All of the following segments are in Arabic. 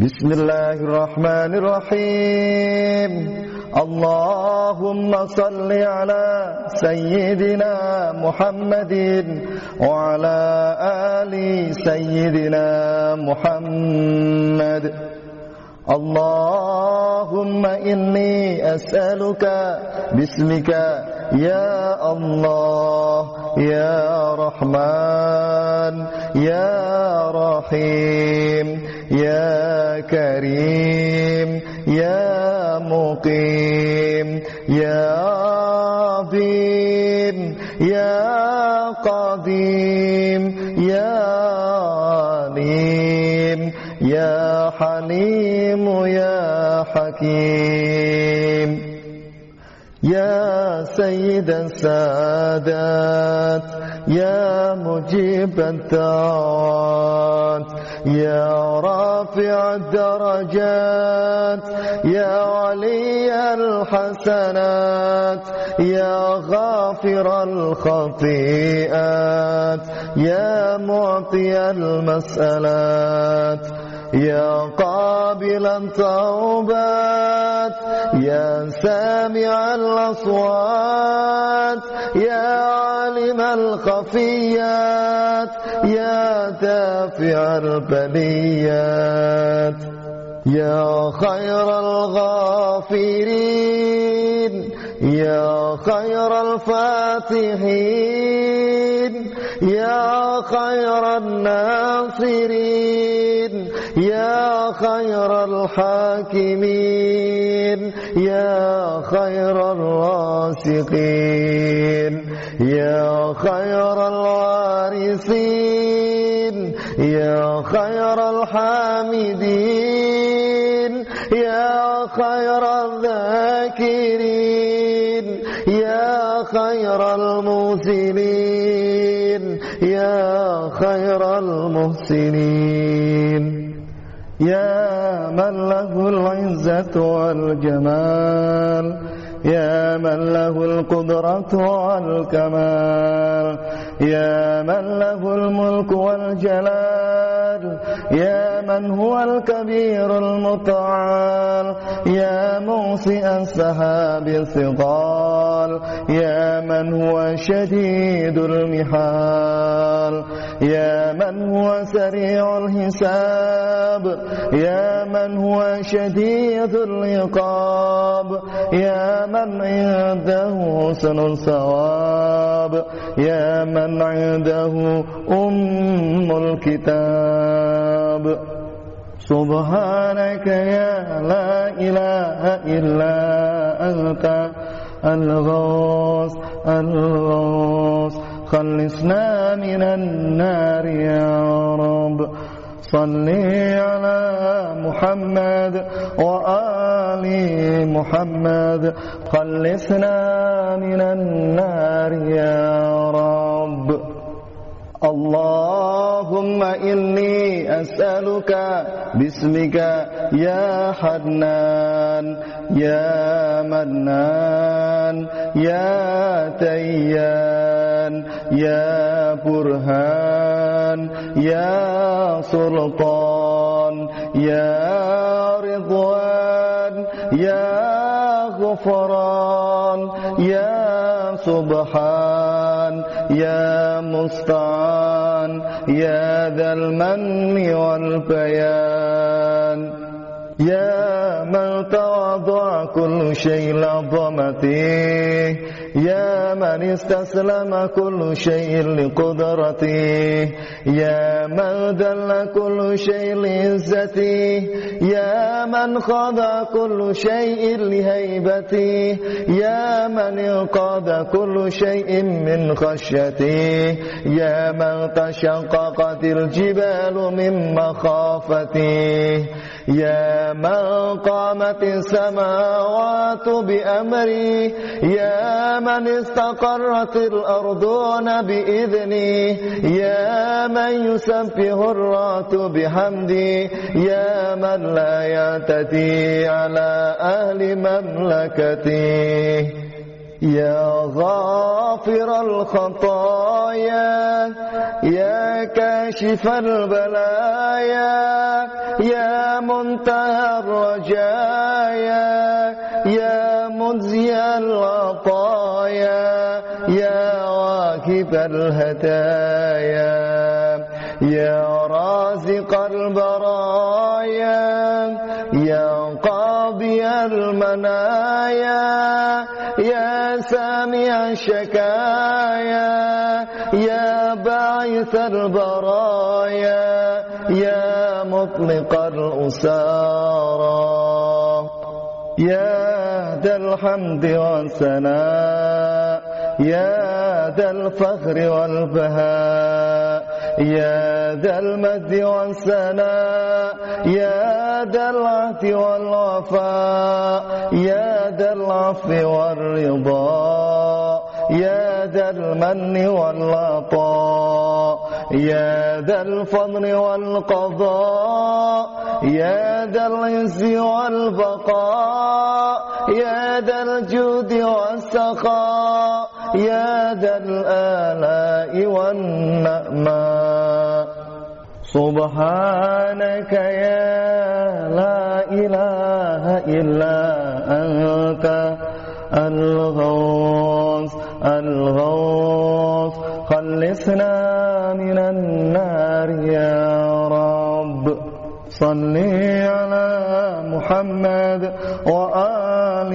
بسم الله الرحمن الرحيم اللهم صل على سيدنا محمد وعلى آل سيدنا محمد اللهم إني أسألك باسمك. يا الله يا رحمن يا رحيم يا كريم يا مقيم يا يا حليم يا حكيم يا سيد السادات يا مجيب الدعوات يا رافع الدرجات يا علي الحسنات يا غافر الخطيئات يا معطي المسألات. يا قابل التوبات يا سامع الأصوات يا عالم الخفيات يا دافع البليات يا خير الغافرين يا خير الفاتحين يا خير الناصرين يا خير الحاكمين يا خير الراسقين يا خير الوارثين يا خير الحامدين يا خير الذاكرين يا خير الموسلين يا خير المحسنين. يا من له العزة والجمال يا من له القدرة والكمال يا من له الملك والجلال يا من هو الكبير المتعال يا موسئ السحاب الثقال يا من هو شديد المحال. يا من هو سريع الحساب. يا من هو شديد العقاب. يا من عنده حسن الثواب. يا من عنده أم الكتاب. سبحانك يا لا إله إلا أنت الغوث الغوث خلصنا من النار يا رب. صل على محمد وآل محمد. خلصنا من النار يا رب. اللهم إني أسألك باسمك يا حنان يا منان يا تيان يا برهان يا سلطان يا رضوان يا غفران يا سبحان يا مستعان يا ذا المن والبيان يا من تواضع كل شيء لعظمته يا من استسلم كل شيء لقدرته. يا من دل كل شيء لعزته. يا من خضع كل شيء لهيبته. يا من انقذ كل شيء من خشيته. يا من تشققت الجبال من مخافته. يا من قامت السماوات بأمري يا من استقرت الأرضون بإذني يا من يسبح الرات بحمدي. يا من لا يعتدي على أهل مملكته يا غافر الخطايا. يا كاشف البلايا. يا منتهى الرجايا. يا منزي العطايا. الهدايا يا رازق البرايا يا قاضي المنايا يا سامع الشكايا يا باعث البرايا يا مطلق الأسارى يا ذا الحمد والثناء. يا ذا الفخر والبهاء يا ذا المجد والثناء يا ذا العهد والوفاء يا ذا العفو والرضا يا ذا المن والعطاء يا ذا الفضل والقضاء يا ذا العز والبقاء يا ذا الجود والسخاء. يا ذا الآلاء والنعماء. سبحانك يا لا إله إلا أنت. الغوث الغوث خلصنا من النار يا صل على محمد وآل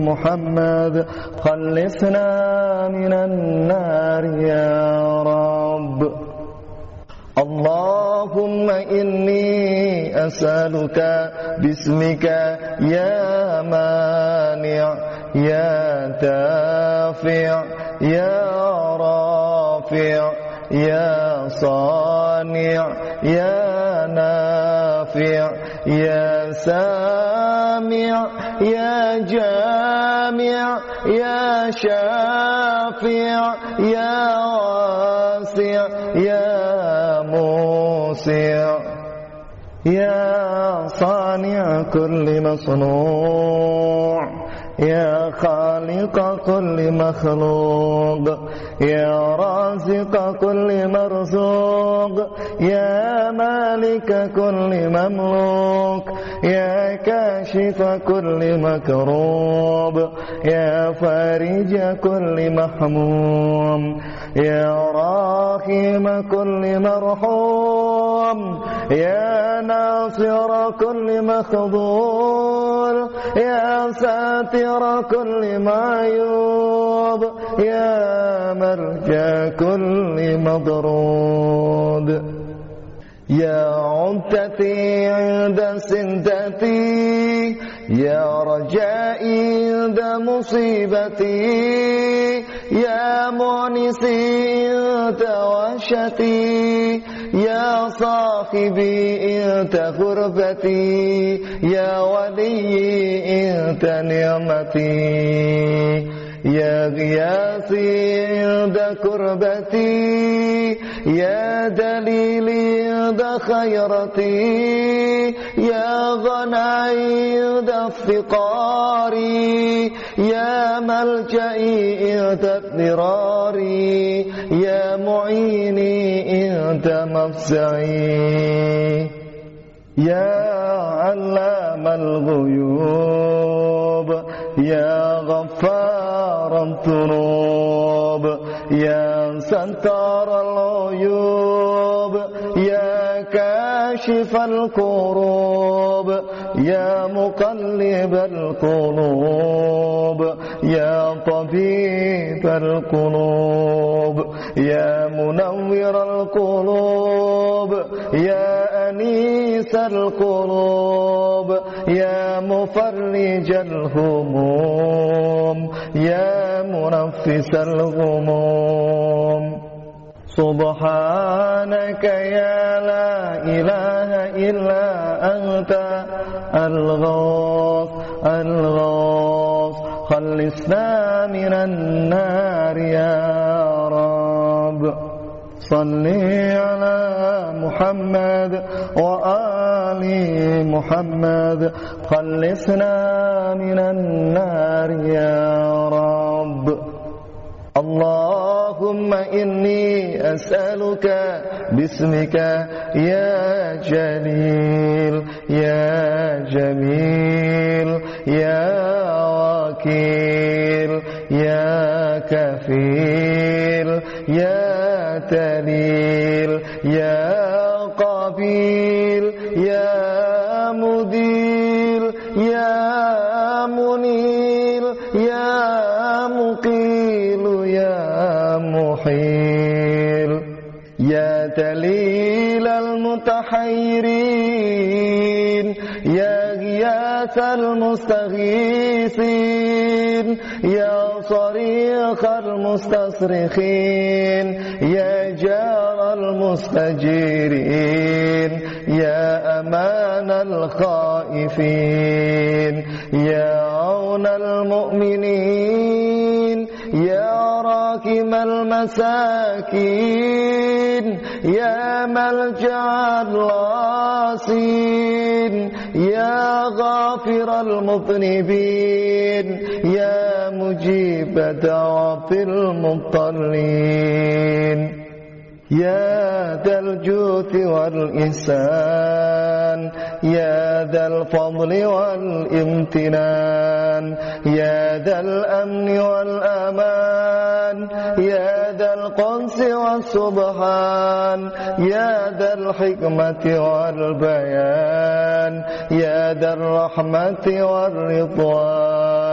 محمد. خلصنا من النار يا رب. اللهم إني أسألك باسمك يا مانع يا دافع يا رافع يا صانع يا نافع. يا سامع يا جامع يا شافع يا واسع يا موسع. يا صانع كل مصنوع. يا خالق كل مخلوق يا رازق كل مرزوق يا مالك كل مملوك يا كاشف كل مكروب يا فارج كل محموم يا راحم كل مرحوم يا ناصر كل يا ساتر كل معيوب يا مرجى كل مضرود يا عدتي عند سندتي يا رجائي عند مصيبتي يا مونسي عند وشتي يا صاحبي إنت غربتي يا ولي إنت نعمتي. يا غياثي عند كربتي يا دليلي عند خيرتي. يا غناي عند افتقاري يا ملجئي عند اضطراري يا معيني عند مفزعي يا علام الغيوب يا غفار الذنوب يا ستار العيوب. كاشف الكروب يا مقلب القلوب يا طبيب القلوب يا منور القلوب يا أنيس القلوب يا مفرج الهموم يا منفس الغموم. سبحانك يا لا إله إلا أنت الغوث الغوث. خلصنا من النار يا رب. صل على محمد وآل محمد. خلصنا من النار يا رب. اللهم إني أسألك باسمك يا جليل يا جميل يا وكيل يا كفيل يا تليل يا قبيل. المتحيرين يا غياث المستغيثين. يا صريخ المستصرخين. يا جار المستجيرين. يا أمان الخائفين. يا عون المؤمنين. يا راكم المساكين يا ملجأ العاصين يا غافر المذنبين يا مجيب دعوة المضطرين يا ذا الجود والإحسان يا ذا الفضل والامتنان يا ذا الأمن والأمان يا ذا القدس والسبحان يا ذا الحكمة والبيان يا ذا الرحمة والرضوان.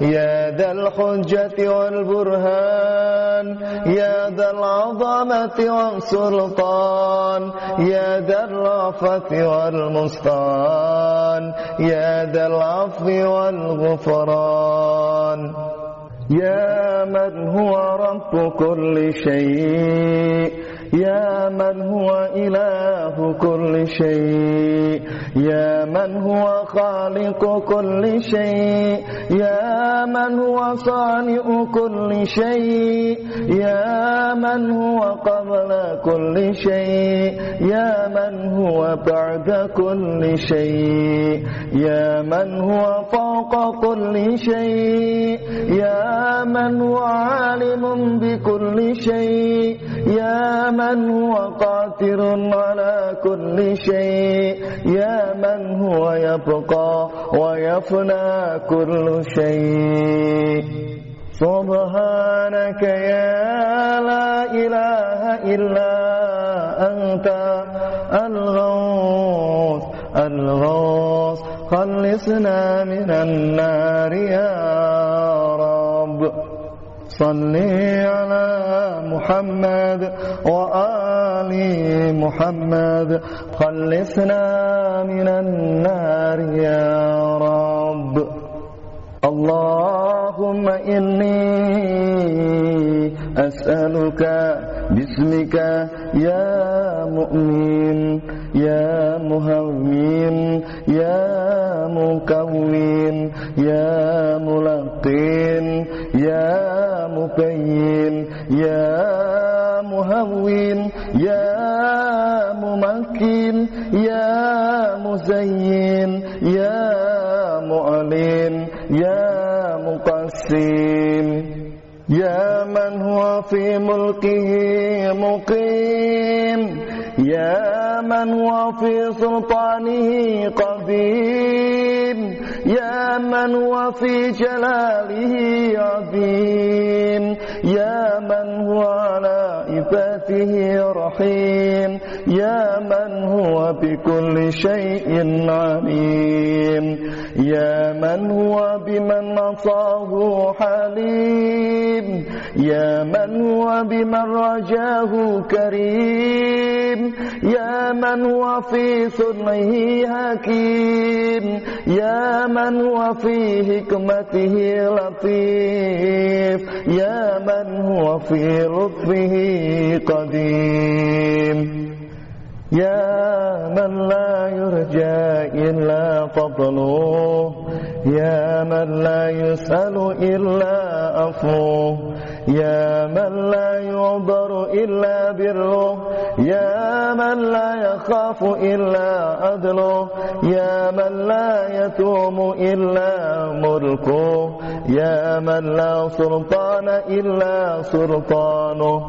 يا ذا الحجة والبرهان يا ذا العظمة والسلطان يا ذا الرأفة والمستعان يا ذا العفو والغفران. يا من هو رب كل شيء يا من هو إله كل شيء؟ يا من هو خالق كل شيء؟ يا من هو صانع كل شيء؟ يا من هو قبل كل شيء؟ يا من هو بعد كل شيء؟ يا من هو فوق كل شيء؟ يا من هو عالم بكل شيء؟ يا من هو قادر على كل شيء؟ يا من هو يبقى ويفنى كل شيء؟ سبحانك يا لا إله إلا أنت الغوث الغوث خلصنا من النار يا رب. صل على محمد وآل محمد. خلصنا من النار يا رب. اللهم إني أسألك باسمك يا مؤمن يا مهوين يا مكون يا ملقين يا مبين يا مهون يا ممكن يا مزين يا معلن يا مقسم. يا من هو في ملكه مقيم يا من هو في سلطانه قديم. يا من هو في جلاله عظيم. يا من هو على عباده رحيم. يا من هو بكل شيء عليم. يا من هو بمن نصاه حليم. يا من هو بمن رجاه كريم. يا من هو في صنعه حكيم. يا من هو في حكمته لطيف. يا من هو في لطفه قديم. يا من لا يرجى إلا فضله. يا من لا يسأل إلا أفوه يا من لا يعبر إلا بره يا من لا يخاف إلا عدله يا من لا يتوم إلا ملكه يا من لا سلطان إلا سلطانه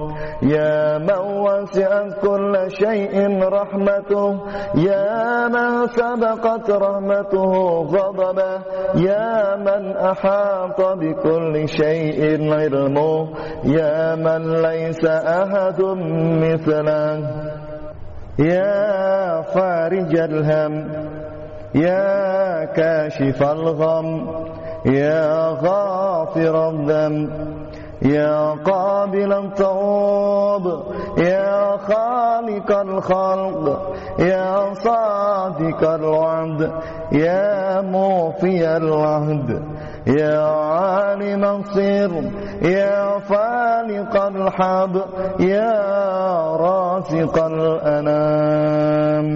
يا من وسع كل شيء رحمته يا من سبقت رحمته غضبه يا من أحاط بكل شيء علمه. يا من ليس أحد مثله يا فارج الهم يا كاشف الغم يا غافر الذنب يا قابل التوب يا خالق الخلق يا صادق الوعد يا موفي العهد يا عالم السر يا فالق الحب يا رازق الأنام.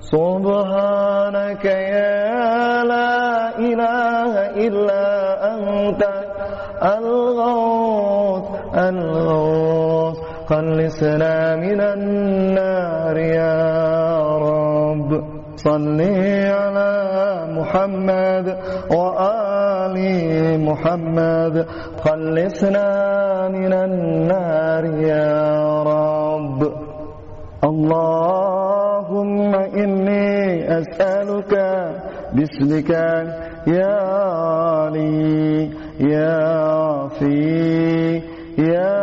سبحانك يا لا إله إلا أنت الغوث الغوث. خلصنا من النار يا صل على محمد وآل محمد. خلصنا من النار يا رب. اللهم إني أسألك باسمك يا علي يا عفي يا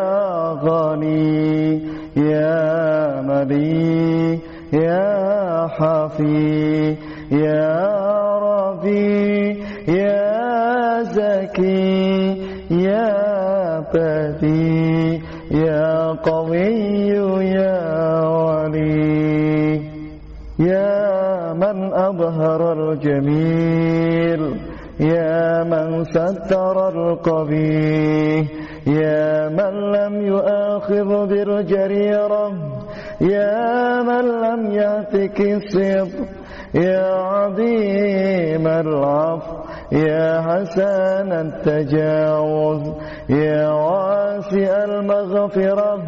غني يا ملي يا حفي يا ربي يا زكي يا بدي يا قوي يا ولي يا من أظهر الجميل يا من ستر القبيح يا من لم يؤاخذ بالجريرة. يا من لم يأتك الصدق يا عظيم العفو يا حسن التجاوز يا واسع المغفرة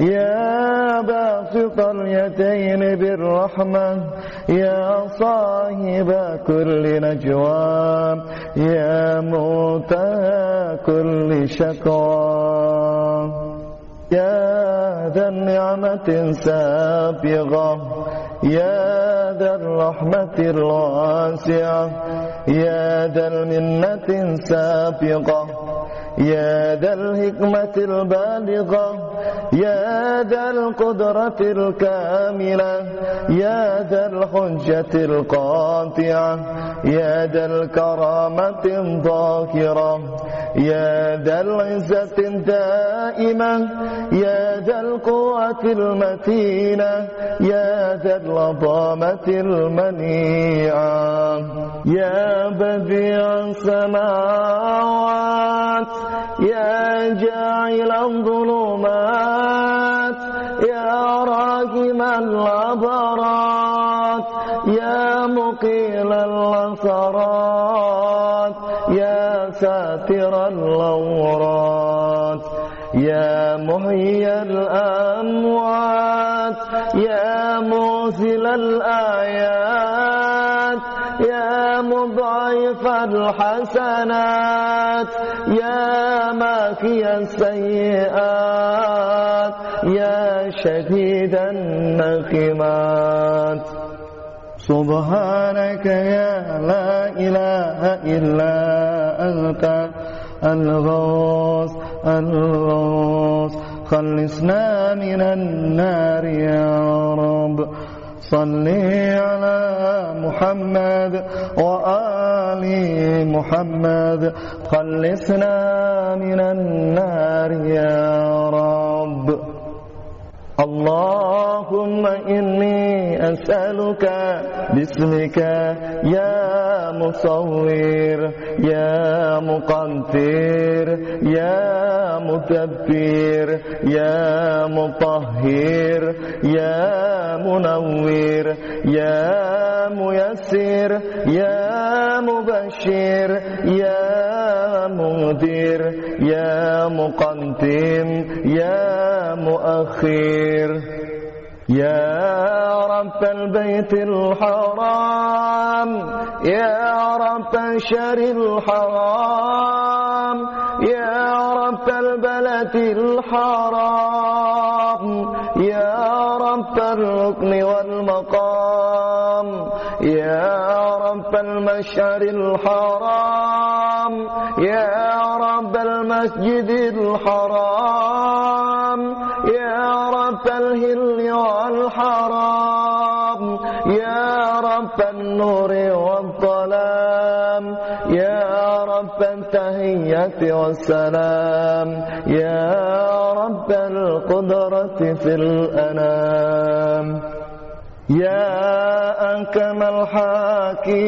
يا باسط اليدين بالرحمة يا صاحب كل نجوى يا موت كل شكوى. يا ذا النعمة سابغة يا ذا الرحمة الواسعة يا ذا المنة سابقة يا ذا الحكمة البالغة يا ذا القدرة الكاملة يا ذا الحجة القاطعة يا ذا الكرامة الظاهرة يا ذا العزة الدائمة يا ذا القوة المتينة يا ذا العظمة المنيعة. يا بديع السماوات يا جاعل الظلمات يا راحم العبرات يا مقيل العثرات يا ساتر العورات يا محيي الأموات يا موزل الآيات يا مضاعف الحسنات يا ماكي السيئات يا شديد النقمات سبحانك يا لا إله إلا أنت الغوث الغوث خلصنا من النار يا رب. صل على محمد وآل محمد. خلصنا من النار يا رب. اللهم إني أسألك باسمك يا مصور يا مقدر يا مدبر يا مطهر يا منور يا ميسر يا مبشر يا منذر مدير يا مقدم يا مؤخر يا رب البيت الحرام يا رب شر الحرام يا رب البلد الحرام يا رب الركن والمقام يا رب المشعر الحرام يا رب المسجد الحرام. والحرام يا رب النور والظلام. يا رب التهية والسلام. يا رب القدرة في الأنام. يا أنكم الحاكمين.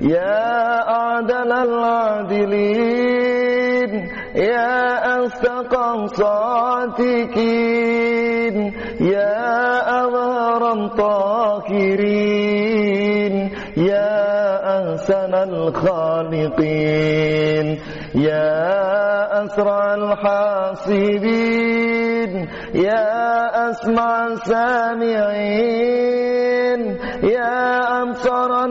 يا أعدل العادلين. يا أصدق الصادقين يا أظهر الطاهرين يا أحسن الخالقين يا أسرع الحاسبين يا أسمع السامعين يا أبصر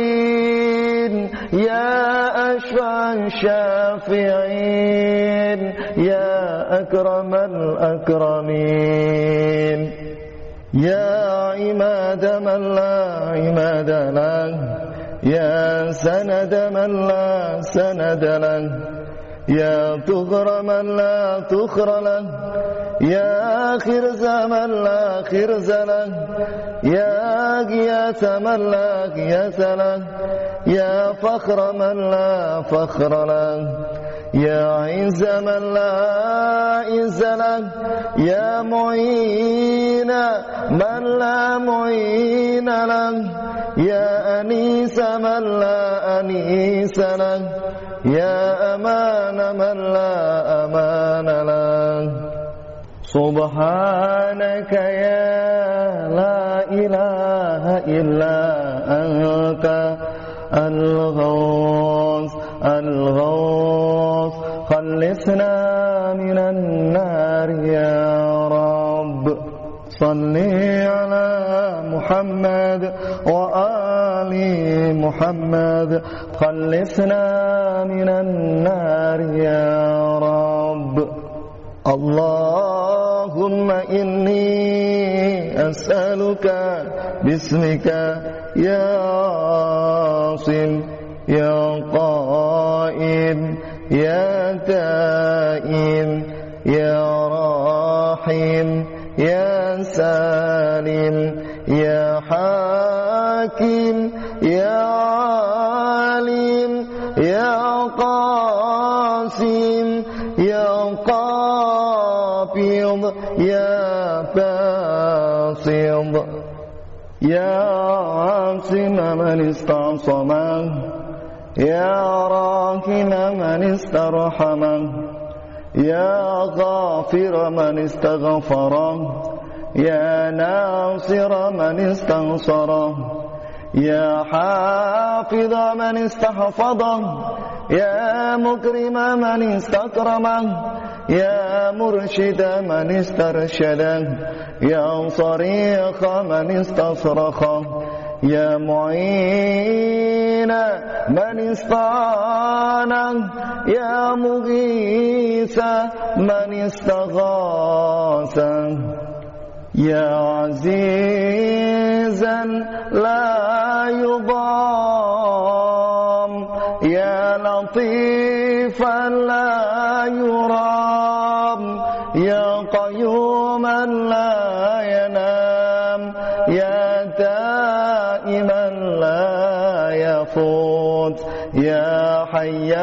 الناظرين يا أشفع الشافعين يا أكرم الأكرمين. يا عماد من لا عماد له. يا سند من لا سند له. يا تغر من لا تخر له. يا خرز من لا خرز له. يا غياث من لا غياث له. يا فخر من لا فخر له. يا عز من لا عز له يا معين من لا معين له يا أنيس من لا أنيس له يا أمان من لا أمان له. سبحانك يا لا إله إلا أنت الغوث الغوث. خلصنا من النار يا رب. صل على محمد وآل محمد. خلصنا من النار يا رب. اللهم إني أسألك باسمك يا عاصم يا قائم يا تائم يا راحم يا سالم يا حاكم يا عالم يا قاسم يا قابض يا باسط يا عاصم من استعصمه يا راحم من استرحمه يا غافر من استغفره يا ناصر من استنصره يا حافظ من استحفظه يا مكرم من استكرمه يا مرشد من استرشده يا صريخ من استصرخه يا معين من استعانه يا مغيث من استغاثه يا عزيزا لا يضام؟ يا لطيفا لا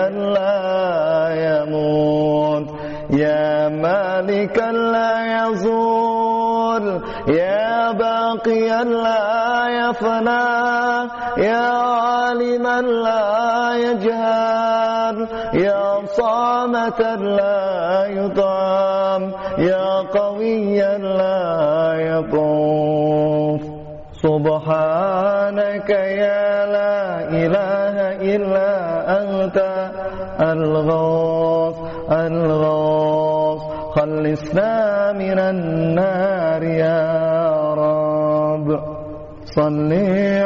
لا يموت. يا مالكا لا يزول. يا باقيا لا يفنى. يا عالما لا يجهل. يا صامتا لا يطعم يا سبحانك يا لا إله إلا أنت الغوث الغوث. خلصنا من النار يا رب. صل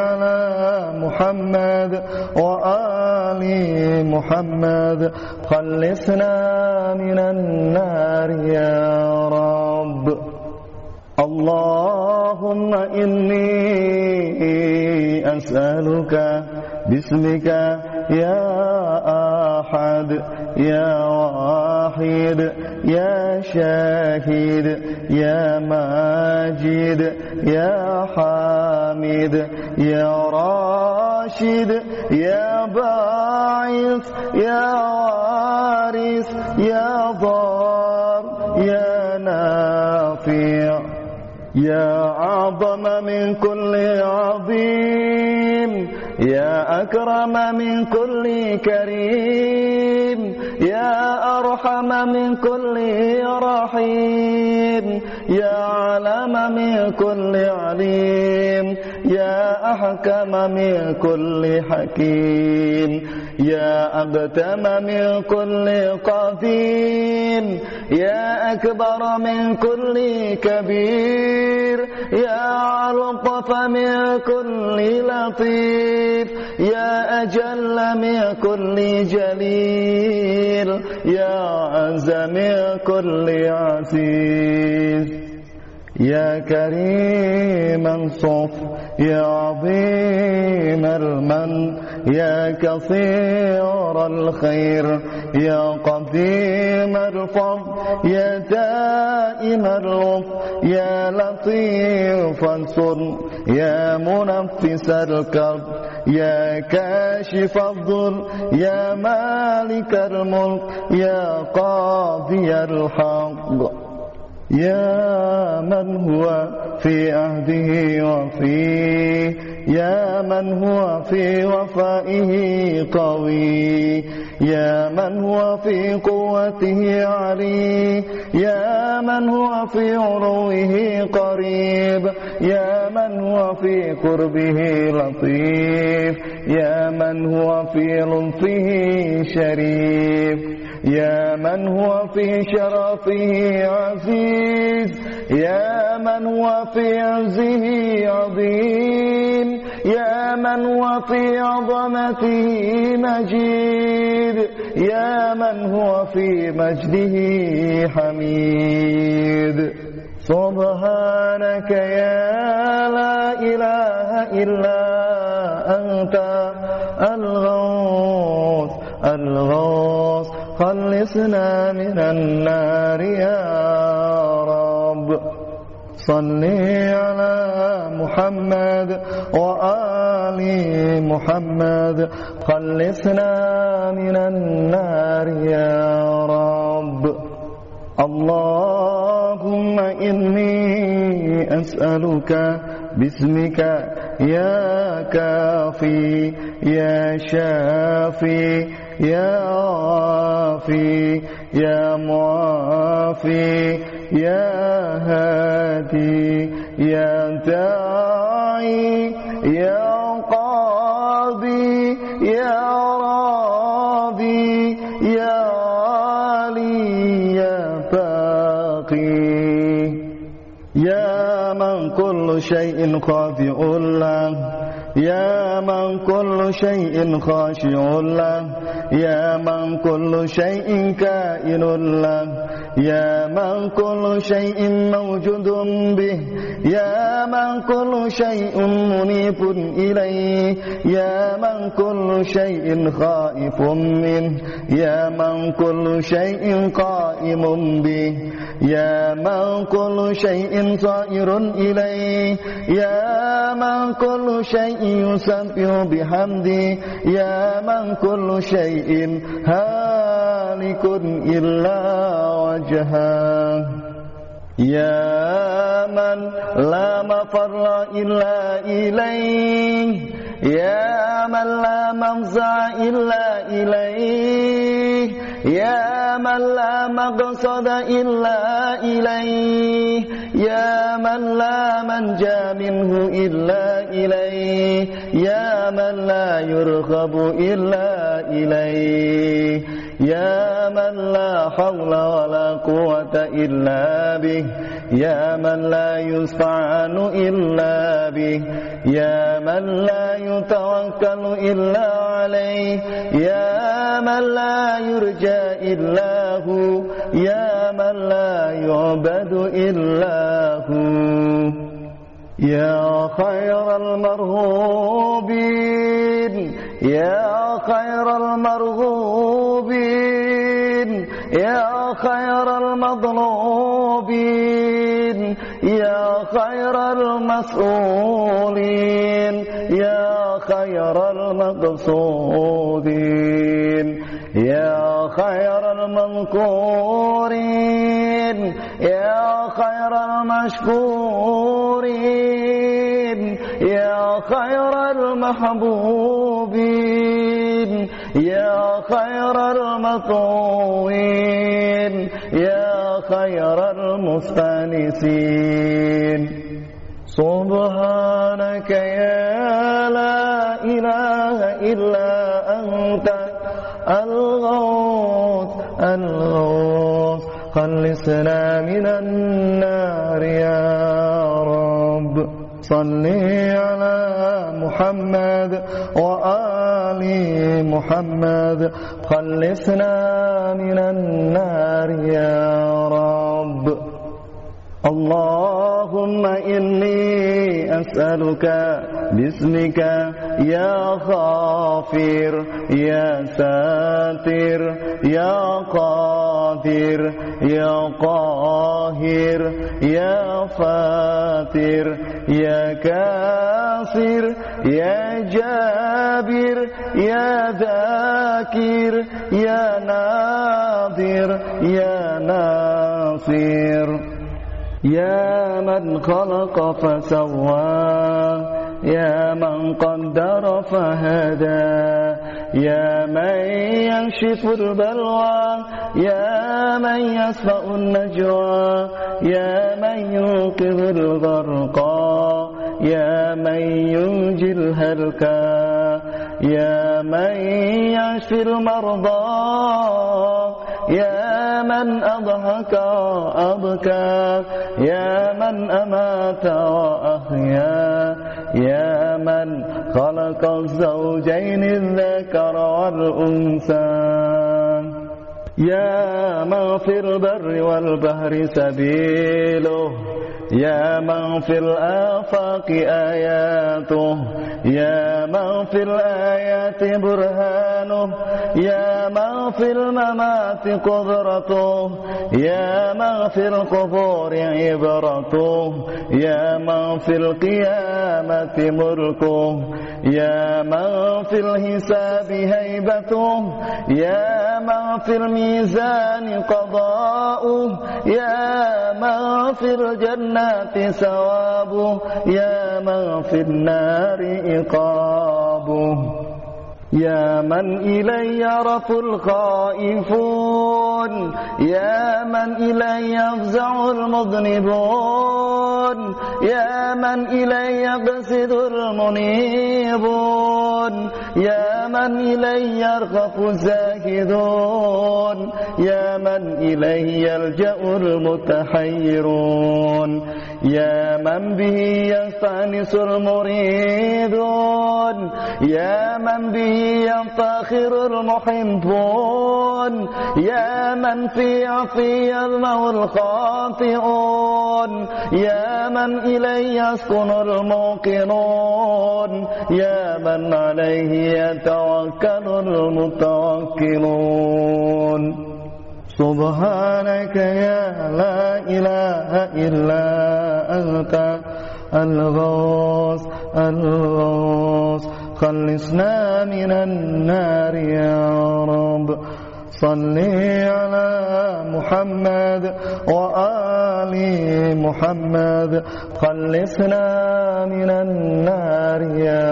على محمد وآل محمد. خلصنا من النار يا رب. اللهم إني أسألك باسمك يا أحد يا واحد يا شاهد يا ماجد يا حامد يا راشد يا باعث يا وارث يا ضار يا أعظم من كل عظيم يا أكرم من كل كريم يا أرحم من كل رحيم يا علم من كل عليم. يا أحكم من كل حكيم. يا أبتم من كل قديم يا أكبر من كل كبير. يا ألطف من كل لطيف. يا أجل من كل جليل. يا عز من كل عزيز يا كريما صف يا عظيم المن يا كثير الخير يا قديم الفضل يا دائم اللطف يا لطيف انصر يا منفس الكرب يا كاشف الضر يا مالك الملك يا قاضي الحق. يا من هو في عهده وفيه يا من هو في وفائه قوي يا من هو في قوته علي يا من هو في علوه قريب يا من هو في قربه لطيف يا من هو في لطفه شريف يا من هو في شرفه عزيز يا من هو في عزه عظيم. يا من هو في عظمته مجيد يا من هو في مجده حميد. سبحانك يا لا إله إلا أنت الغوث الغوث خلصنا من النار يا صل على محمد وآل محمد. خلصنا من النار يا رب. اللهم إني أسألك باسمك يا كافي يا شافي يا عافي يا معافي يا هادي يا داعي يا قاضي يا راضي يا علي يا باقي. يا من كل شيء خاضع له يا من كل شيء خاشع له. يا من كل شيء كائن له يا من كل شيء موجود به يا من كل شيء منيب إليه يا من كل شيء خائف منه يا من كل شيء قائم به يا من كل شيء صائر إليه يا من كل شيء يسبح بحمده يا من كل شيء هالك إلا وجهه يا من لا مفر إلا إليه يا من لا مفزع إلا إليه يا من لا مقصد إلا إليه يا من لا منجا منه إلا إليه يا من لا يرغب إلا إليه يا من لا حول ولا قوة إلا به يا من لا يستعان إلا به يا من لا يتوكل إلا عليه يا من لا يرجى إلا هو يا من لا يعبد إلا هو. يا خير المرغوبين يا خير المرغوبين يا خير المظلومين يا خير المسؤولين يا خير المقصودين يا خير المذكورين يا خير المشكورين. يا خير المحبوبين يا خير المطوين يا خير المستانسين سبحانك يا لا إله إلا أنت الغوث الغوث. خلصنا من النار يا صل على محمد وآل محمد. خلصنا من النار يا رب. اللهم إني أسألك باسمك يا غافر يا ساتر يا قادر يا قاهر يا فاتر يا كاسر يا جابر يا ذاكر يا ناظر يا ناصر يا من خلق فسوى يا من قدر فهدى يا من ينشف البلوى يا من يسفأ النجوى يا من ينقذ الغرقى يا من ينجي الهلكى يا من يشفي المرضى يا من أضحك وأبكى يا من أمات وأحيا. يا من خلق الزوجين الذكر والأنثى. يا من في البر والبحر سبيله. يا من في الآفاق آياته يا من في الآيات برهانه يا من في الممات قدرته يا من في القبور عبرته يا من في القيامة ملكه يا من في الحساب هيبته يا من في الميزان قضاؤه يا من في الجنة ثوابه يا من في النار إقابه. يا من إلي يرف الخائفون يا من إلي يفزع المذنبون يا من إلي يقصد المنيبون يا من إلي يرخف الزاهدون يا من إليه يلجأ المتحيرون. يا من به يستانس المريدون. يا من به يفتخر المحبون يا من في عفي يظمأ الخاطئون. يا من إليه يسكن الموقنون. يا من عليه يتوكل المتوكلون. سبحانك يا لا إله إلا أنت الغوث الغوث خلصنا من النار يا رب. صل على محمد وآل محمد. خلصنا من النار يا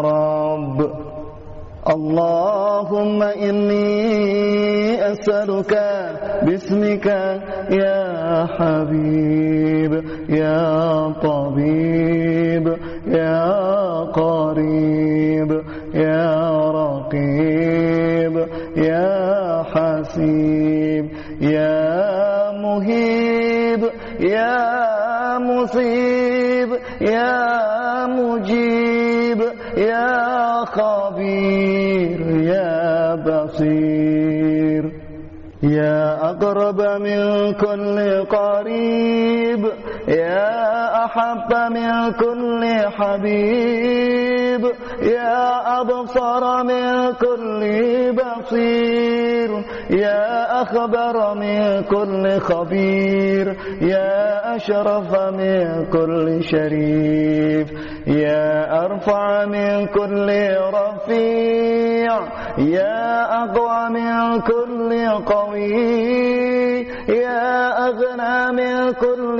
رب. اللهم إني أسألك باسمك يا حبيب يا طبيب يا قريب يا رقيب يا حسيب يا مهيب يا مصيب يا خبير يا بصير. يا أقرب من كل قريب يا أحب من كل حبيب يا أبصر من كل بصير. يا أخبر من كل خبير يا أشرف من كل شريف يا أرفع من كل رفيع يا أقوى من كل قوي يا أغنى من كل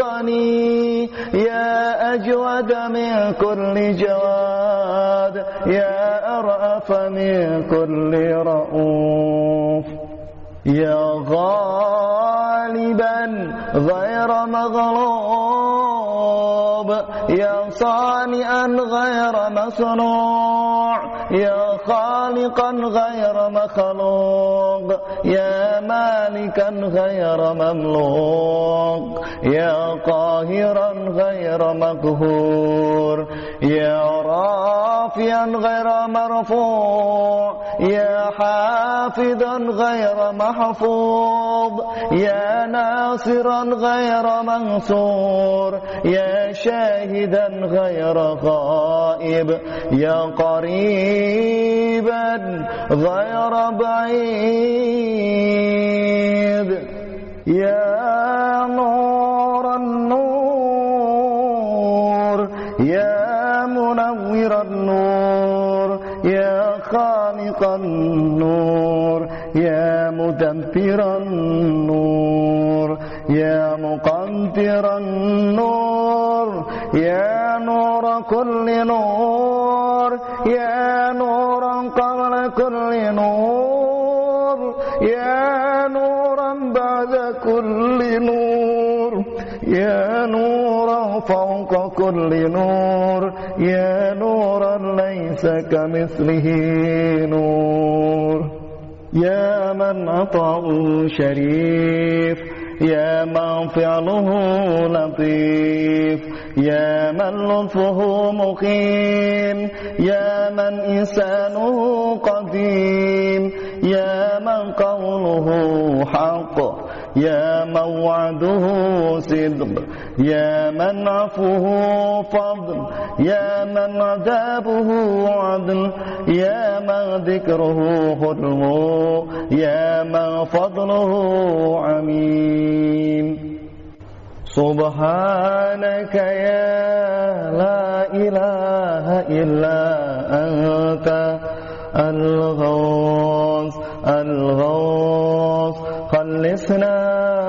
غني يا أجود من كل جواد. يا أرأف من كل رؤوف. يا غالبا غير مغلوب. يا صانئا غير مصنوع. يا خالقا غير مخلوق. يا مالكا غير مملوك. يا قاهرا غير مقهور. يا رافيا غير مرفوع. يا حافظا غير محفوظ. يا ناصرا غير منصور. يا شاهدا غير غائب. يا قريبا غير بعيد. يا نور النور يا منور النور يا خالق النور يا مدبر النور يا مقدر النور يا نور كل نور يا نورا قبل كل نور يا نورا بعد كل نور. يا نورا فوق كل نور. يا نورا ليس كمثله نور. يا من عطاؤه شريف. يا من فعله لطيف. يا من لطفه مقيم. يا من إنسانه قديم. قوله حق. يا من وعده صدق. يا من عفوه فضل. يا من عذابه عدل. يا من ذكره حلم. يا من فضله عميم. سبحانك يا لا إله إلا أنت. الغوث الغوث. خلصنا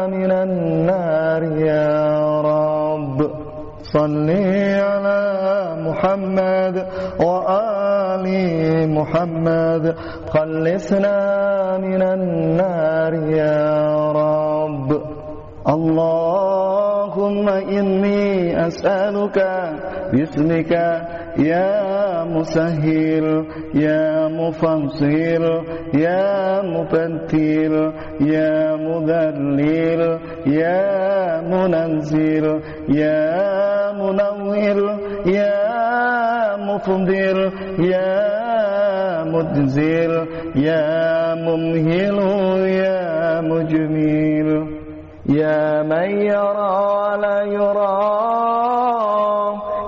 من النار يا رب. صل على محمد وآل محمد. خلصنا من النار يا رب. اللهم إني أسألك باسمك يا مسهل يا مفصل يا مفتل يا مذلل يا منزل يا منور يا مفضل يا مجزل يا ممهل يا مجميل يا من يرى ولا يرى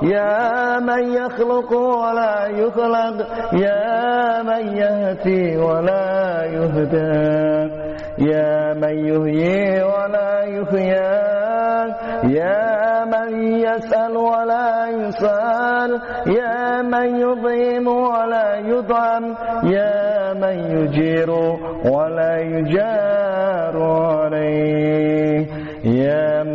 يا من يخلق ولا يخلق يا من يهدي ولا يهدى يا من يحيي ولا يحيى يا من يسأل ولا يسأل يا من يطعم ولا يطعم يا من يجير ولا يجار عليه.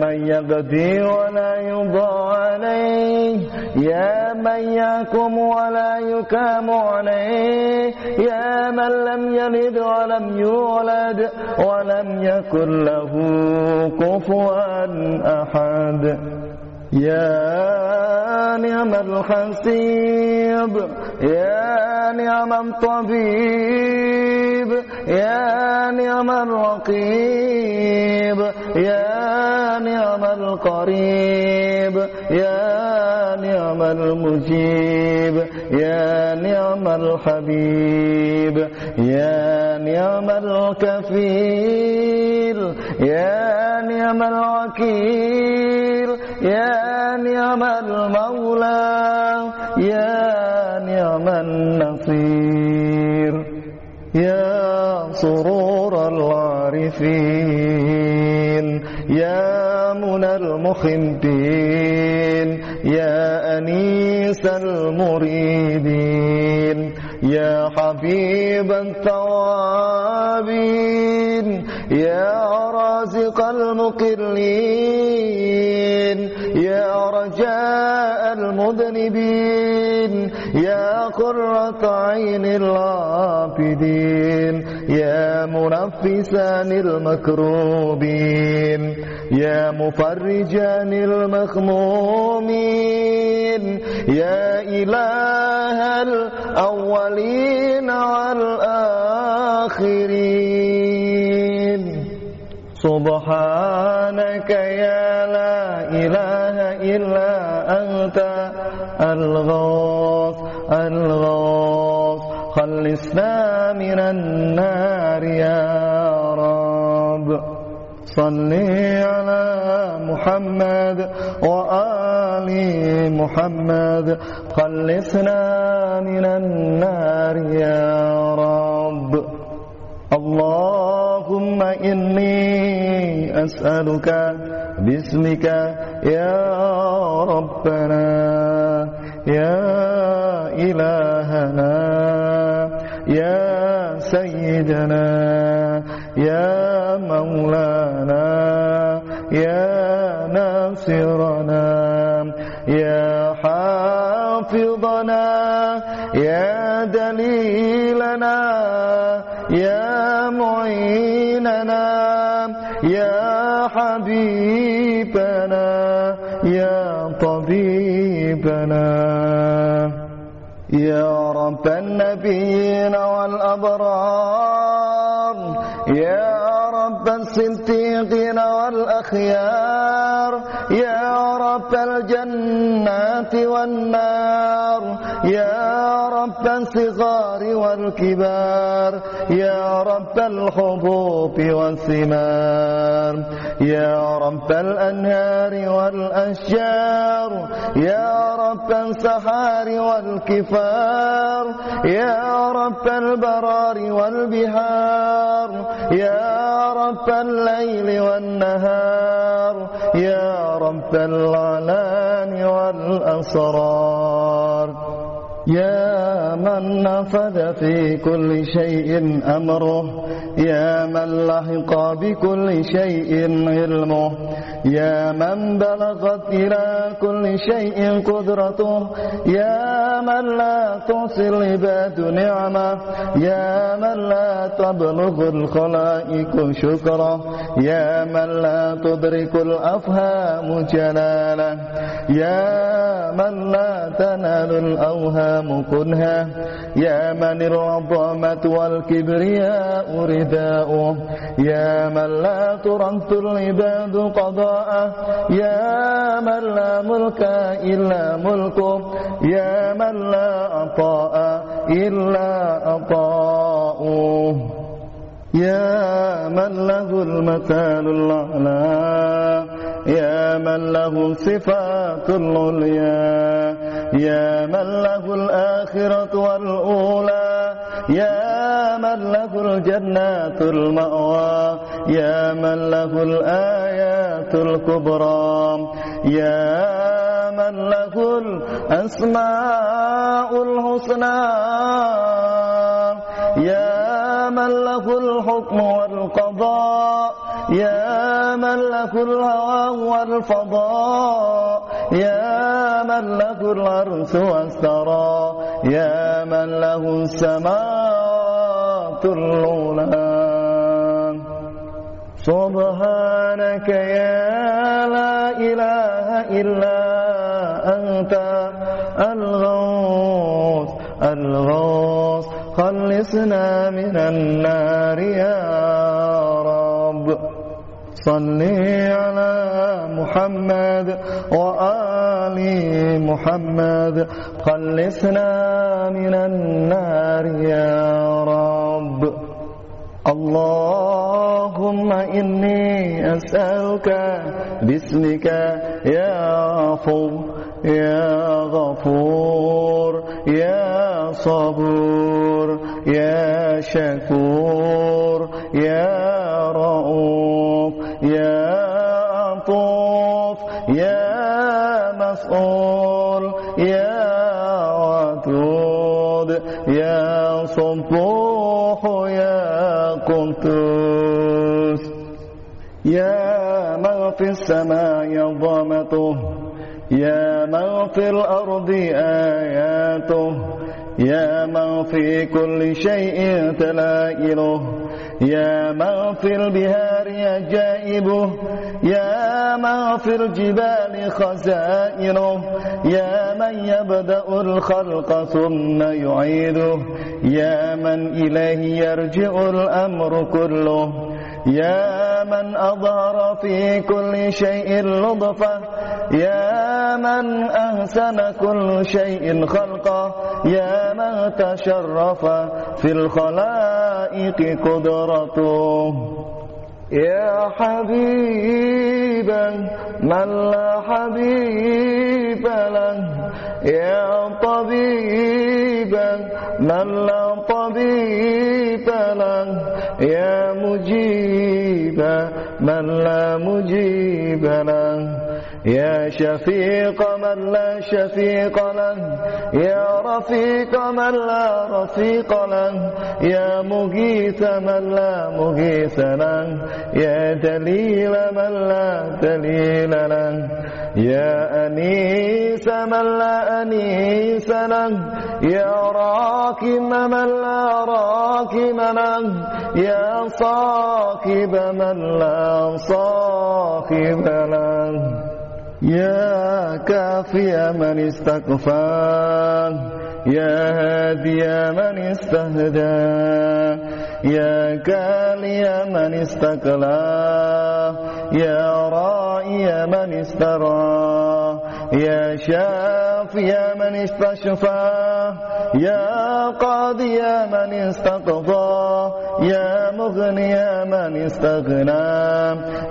من يقضي ولا يضع عليه. يا من يحكم ولا يكام عليه. يا من لم يلد ولم يولد ولم يكن له كفوا أحد. يا نعم الحسيب يا نعم الطبيب يا نعم الرقيب يا نعم القريب يا نعم المجيب يا نعم الحبيب يا نعم الكفيل يا نعم الوكيل. يا نعم المولى يا نعم النصير يا سرور العارفين يا منى المخمدين يا أنيس المريدين يا حبيب التوابين يا رازق المقرين المذنبين. يا قرة عين العابدين يا منفسان المكروبين. يا مفرجان المخمومين. يا إله الأولين والآخرين. سبحانك يا لا إله إلا أنت الغوث الغوث. خلصنا من النار يا رب. صل على محمد وآل محمد. خلصنا من النار يا رب. اللهم إني أسألك باسمك يا ربنا يا إلهنا يا سيدنا يا مولانا يا ناصرنا يا حافظنا يا دليلنا يا حبيبنا يا طبيبنا. يا رب النبيين والأبرار يا رب الصديقين والأخيار يا رب الجنات والنار يا رب الصغار والكبار يا رب الحبوب والثمار يا رب الأنهار والأشجار يا رب السحار والكفار يا رب البرار والبهار يا رب الليل والنهار يا رب العلان والأسرار. يا من نفذ في كل شيء أمره يا من لحق بكل شيء علمه يا من بلغت إلى كل شيء قدرته يا من لا تحصي العباد نعمة يا من لا تبلغ الخلائق شكره يا من لا تدرك الأفهام جلاله يا من لا تنال الأوهام كنها يا من العظمة والكبرياء رداؤه يا من لا ترد العباد قضاءه يا من لا ملك إلا ملكه. يا من لا عطاء إلا عطاؤه يا من له المثال الأعلى. يا من له صفات العليا يا من له الآخرة والأولى يا من له الجنات المأوى يا من له الآيات الكبرى يا من له الأسماء الحسنى يا من له الحكم والقضاء. يا من له الهوى والفضاء يا من له العرش واسترى يا من له السماوات العلى سبحانك يا لا إله إلا أنت الغوث الغوث خلصنا من النار يا صل على محمد وآل محمد. خلصنا من النار يا رب. اللهم إني أسألك باسمك يا عفو يا غفور يا صبور يا شكور يا رؤوف. يا عطوف يا مسؤول يا ودود يا صبوح يا قدوس. يا من في السماء عظمته يا من في الأرض آياته يا من في كل شيء تلائله. يا من في البهار عجائبه يا من في الجبال خزائنه يا من يبدأ الخلق ثم يعيده يا من إليه يرجع الأمر كله يا من أظهر في كل شيء لطفه يا من أحسن كل شيء خلقه يا من تشرف في الخلائق قدرته. يا حبيبا من لا حبيب له. يا طبيبا من لا طبيب له. يا مجيبا من لا مجيب له. يا شفيق من لا شفيق له يا رفيق من لا رفيق له يا مغيث من لا مغيث له يا دليل من لا دليل له يا أنيس من لا أنيس له يا راكم من لا راكم له يا صاحب من لا صاحب له. يا كافي من استكفى يا هادي من استهدى يا كالي من استكلى يا رائي من استرى. يا شافي من استشفى يا قاضي من استقضى يا مغني من استغنى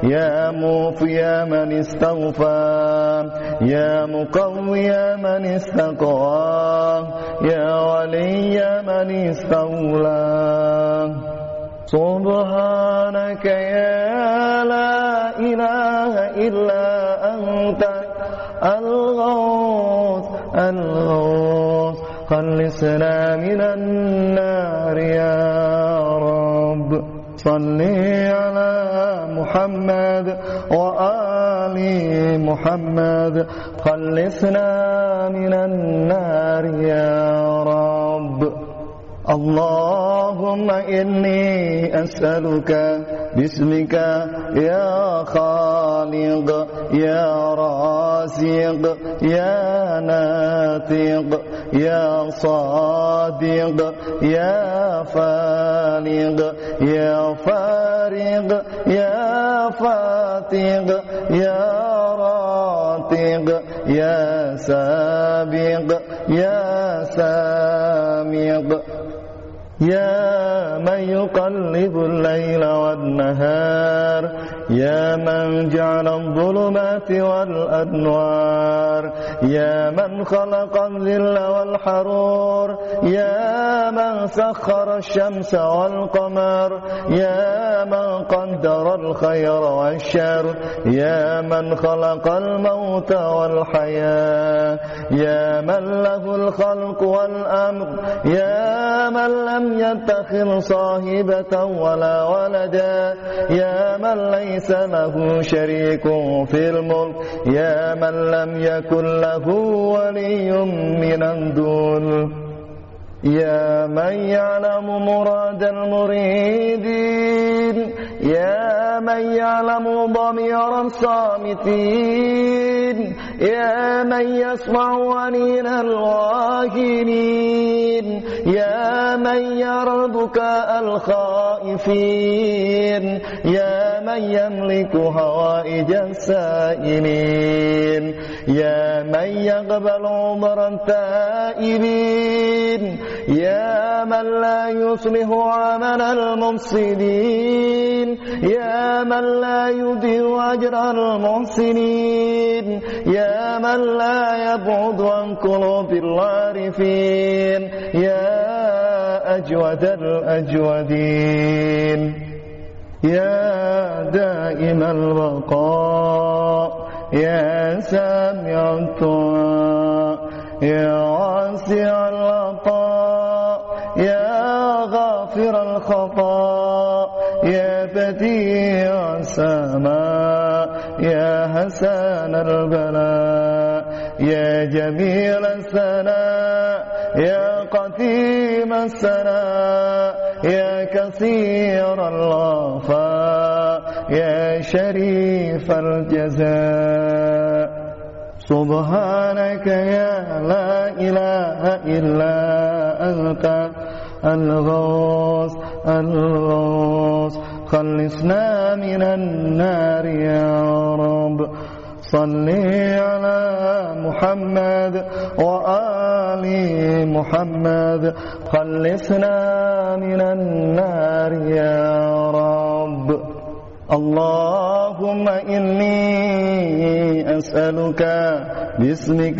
يا موفي من استغفى يا مقوي من استقوى يا ولي من استولى. سبحانك يا لا إله إلا أنت الغوث الغوث خلصنا من النار يا رب. صل على محمد وآل محمد. خلصنا من النار يا رب. اللهم إني أسألك باسمك يا خالق يا رازق يا ناطق يا صادق يا فالق يا فارق يا فاتق يا راتق يا سابق يا سامق. يا من يقلب الليل والنهار يا من جعل الظلمات والأنوار يا من خلق الذل والحرور يا من سخر الشمس والقمر يا من قدر الخير والشر يا من خلق الموت والحياة يا من له الخلق والأمر يا من لم يتخذ صاحبة ولا ولدا يا من ليس له شريك في الملك. يا من لم يكن له ولي من الدول. يا من يعلم مراد المريدين. يا من يعلم ضمير الصامتين. يا من يسمع أنين الواهنين يا من يرضك الخائفين. يا من يملك هوائج السائلين. يا من يقبل عمر التائبين. يا من لا يصلح عمل المفسدين. يا من لا يضيع أجر المحسنين. يا من لا يبعد عن قلوب العارفين يا أجود الأجودين يا دائم البقاء يا سامع الدعاء يا واسع العطاء يا غافر الخطاء يا بديع السماء. يا حسن البلاء يا جميل الثناء يا قديم السناء يا كثير الوفاء يا شريف الجزاء. سبحانك يا لا إله إلا أنت الغوث الغوث. خلصنا من النار يا رب. صل على محمد وآل محمد. خلصنا من النار يا رب. اللهم إني أسألك باسمك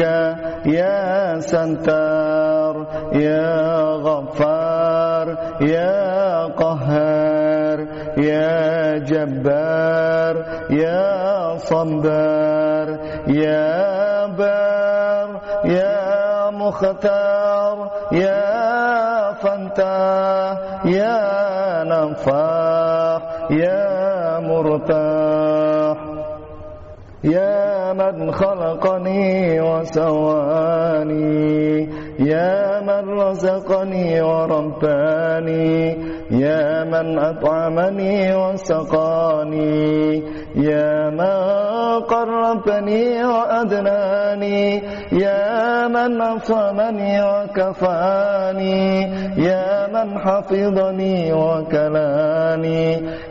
يا سنتار يا غفار يا قهار. يا جبار يا صبار يا بار يا مختار يا فنتاه يا نفاح يا مرتاح يا من خلقني وسواني يا من رزقني ورباني يا من أطعمني وسقاني يا من قربني وأدناني يا من أصمني وكفاني يا من حفظني وكلاني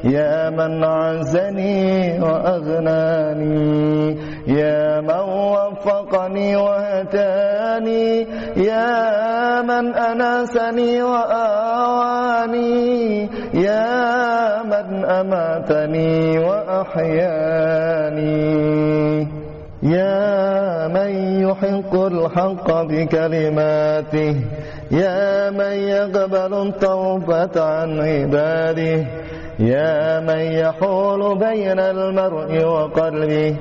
يا من عزني وأغناني يا من وفقني وهداني يا من أناسني وآواني. يا من أماتني وأحياني. يا من يحق الحق بكلماته. يا من يقبل التوبة عن عباده. يا من يحول بين المرء وقلبه.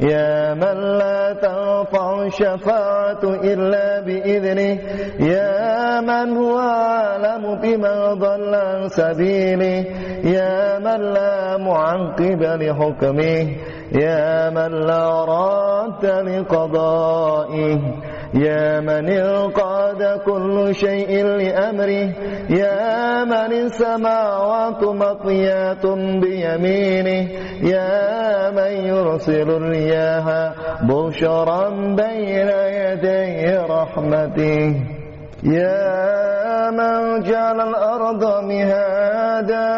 يا من لا تنفع الشفاعة إلا بإذنه يا من هو أعلم بمن ضل عن سبيله يا من لا معقب لحكمه يا من لا راد لقضائه يا من انقاد كل شيء لأمره يا من السماوات مطيات بيمينه يا من يرسل الرياح بشرا بين يدي رحمته يا من جعل الأرض مهادا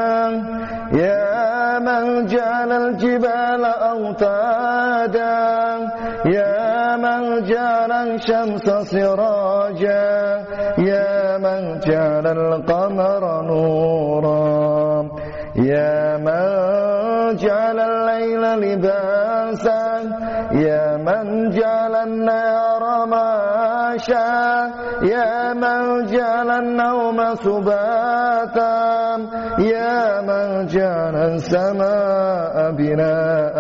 يا من جعل الجبال أوتادا يا من جعل الشمس سراجا يا من جعل القمر نورا يا من جعل الليل لباسا يا من جعل معاشا يا من جعل النوم سباتا يا من جعل السماء بناء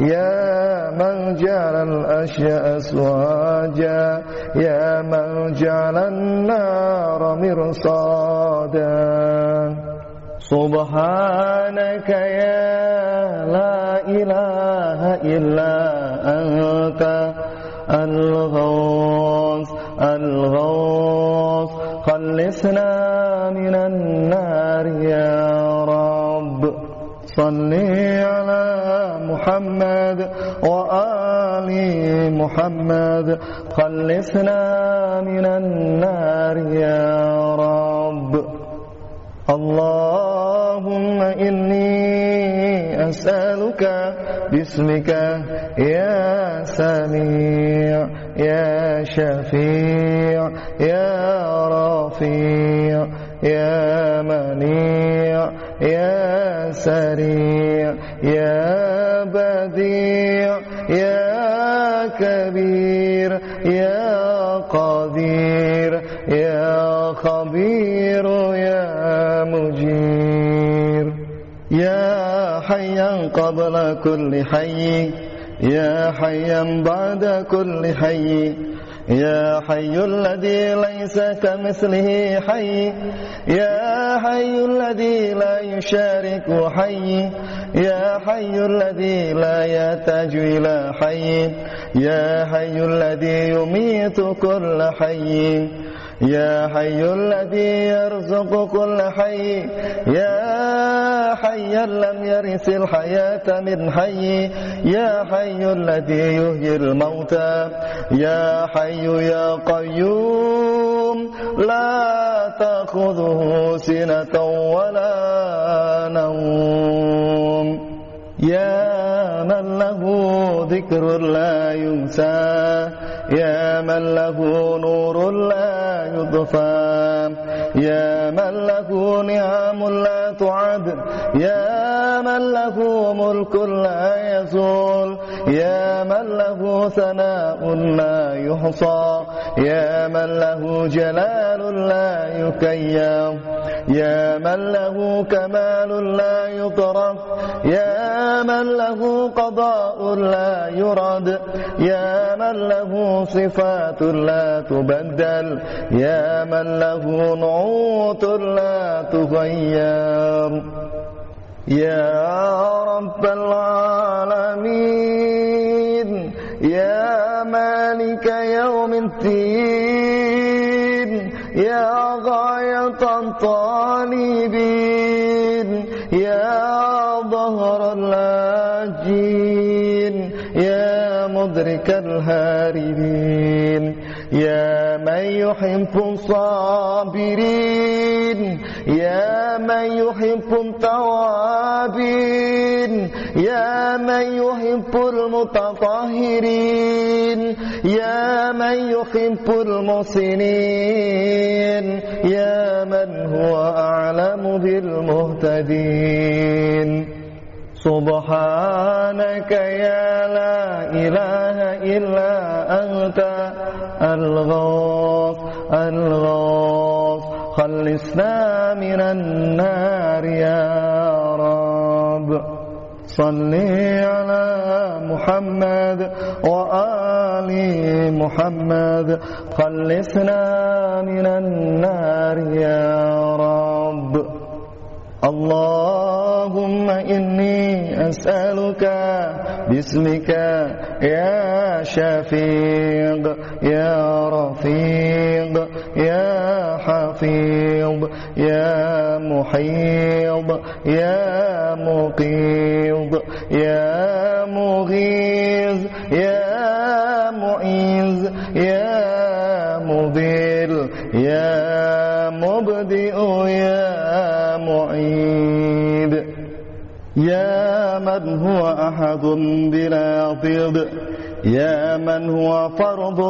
يا من جعل الأشياء أسواجا يا من جعل النار مرصادا. سبحانك يا لا إله إلا أنت الغوث الغوث خلصنا من النار يا رب. صل على محمد وآل محمد. خلصنا من النار يا رب. اللهم إني أسألك باسمك يا سميع يا شفيع يا رفيع يا منيع يا سريع يا بديع. حيا قبل كل حي. يا حيا بعد كل حي. يا حي الذي ليس كمثله حي. يا حي الذي لا يشارك حي. يا حي الذي لا يحتاج إلى حي. يا حي الذي يميت كل حي. يا حي الذي يرزق كل حي يا حيا لم يرث الحياة من حي يا حي الذي يهي الموتى يا حي يا قيوم لا تأخذه سنة ولا نوم. يا من له ذكر لا ينسى يا من له نور لا يضفى يا من له نعم لا تعد يا من له ملك لا يزول يا من له ثناء لا يحصى يا من له جلال لا يكيم يا من له كمال لا يطرف يا من له قضاء لا يرد يا من له صفات لا تبدل يا من له نعوت لا تغير. يا رب العالمين يا مالك يوم الدين يا غاية الطالبين يا ظهر اللاجين يا مدرك الهاربين يا من يحب الصابرين يا من يحب التوابين يا من يحب المتطهرين يا من يحب المحسنين يا من هو أعلم بالمهتدين. سبحانك يا لا إله إلا أنت الغوث الغوث. خلصنا من النار يا صل على محمد وآل محمد. خلصنا من النار يا رب. اللهم إني أسألك باسمك يا شفيق يا رفيق يا حفيظ يا محيض يا مقيض يا مغيظ يا معيذ يا يا من هو أحد بلا ضد يا من هو فرض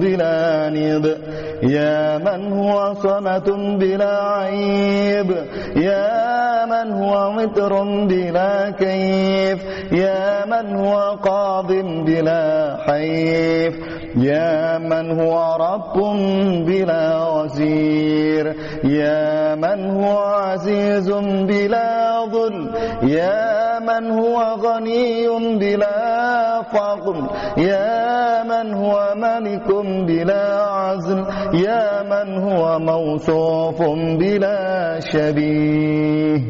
بلا ند يا من هو صمت بلا عيب. يا من هو وتر بلا كيف. يا من هو قاض بلا حيف. يا من هو رب بلا وزير. يا من هو عزيز بلا ظل. يا من هو غني بلا فقر يا من هو ملك بلا عزل؟ يا من هو موصوف بلا شبيه؟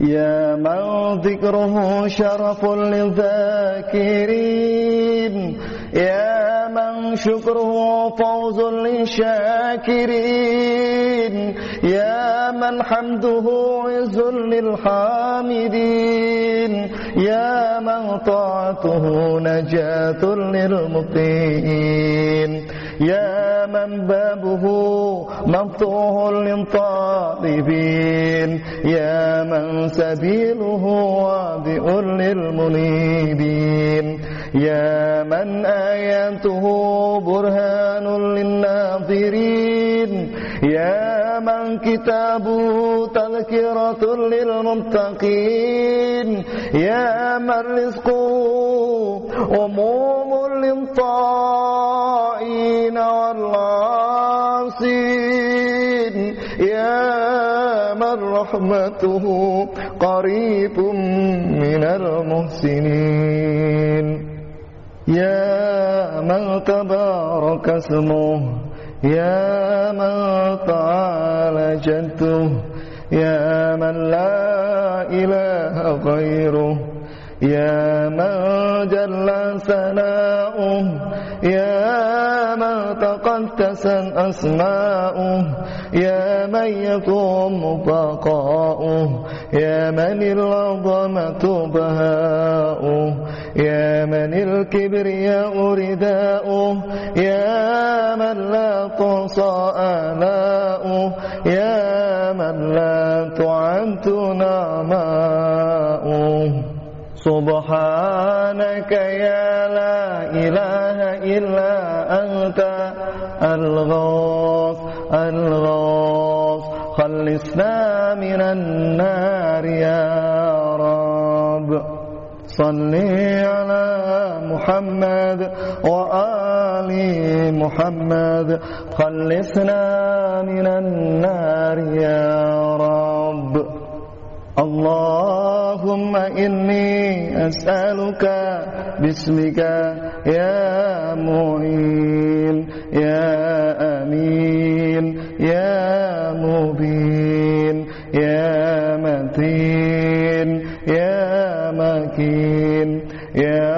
يا من ذكره شرف للذاكرين؟ يا شكره فوز للشاكرين. يا من حمده عز للحامدين. يا من طاعته نجاة للمطيعين يا من بابه مفتوح للطالبين. يا من سبيله واضئ للمنيبين. يا من آياته برهان للناظرين. يا من كتابه تذكرة للمتقين. يا من رزقه أموم للطائين والعاصين. يا من رحمته قريب من المحسنين. يا من تبارك اسمه يا من تعالى جده يا من لا إله غيره. يا من جل ثناؤه يا من تقدس أسماؤه يا من يقوم بقاؤه يا من العظمة بهاؤه يا من الكبرياء رداؤه يا من لا تحصى آلاؤه يا من لا تعد نعماؤه. سبحانك يا لا إله إلا أنت الغوث الغوث. خلصنا من النار يا رب. صل على محمد وآل محمد. خلصنا من النار يا رب. اللهم إني أسألك باسمك يا معين يا أمين يا مبين يا متين يا مكين يا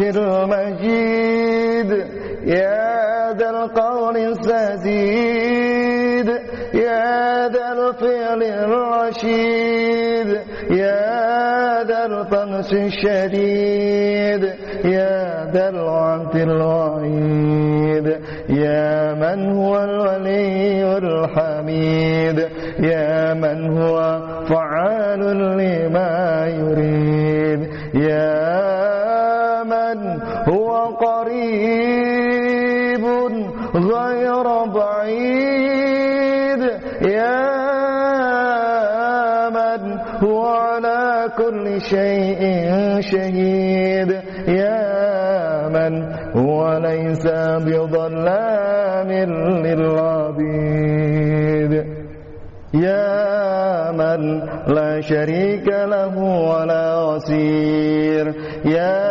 المجيد يا ذا القول السديد. يا ذا الفعل الرشيد. يا ذا البطش الشديد. يا ذا الوعد والوعيد. يا من هو الولي الحميد. يا من هو فعال لما يريد. يا بعيد. يا من هو على كل شيء شهيد. يا من هو ليس بظلام للعبيد. يا من لا شريك له ولا وسير يا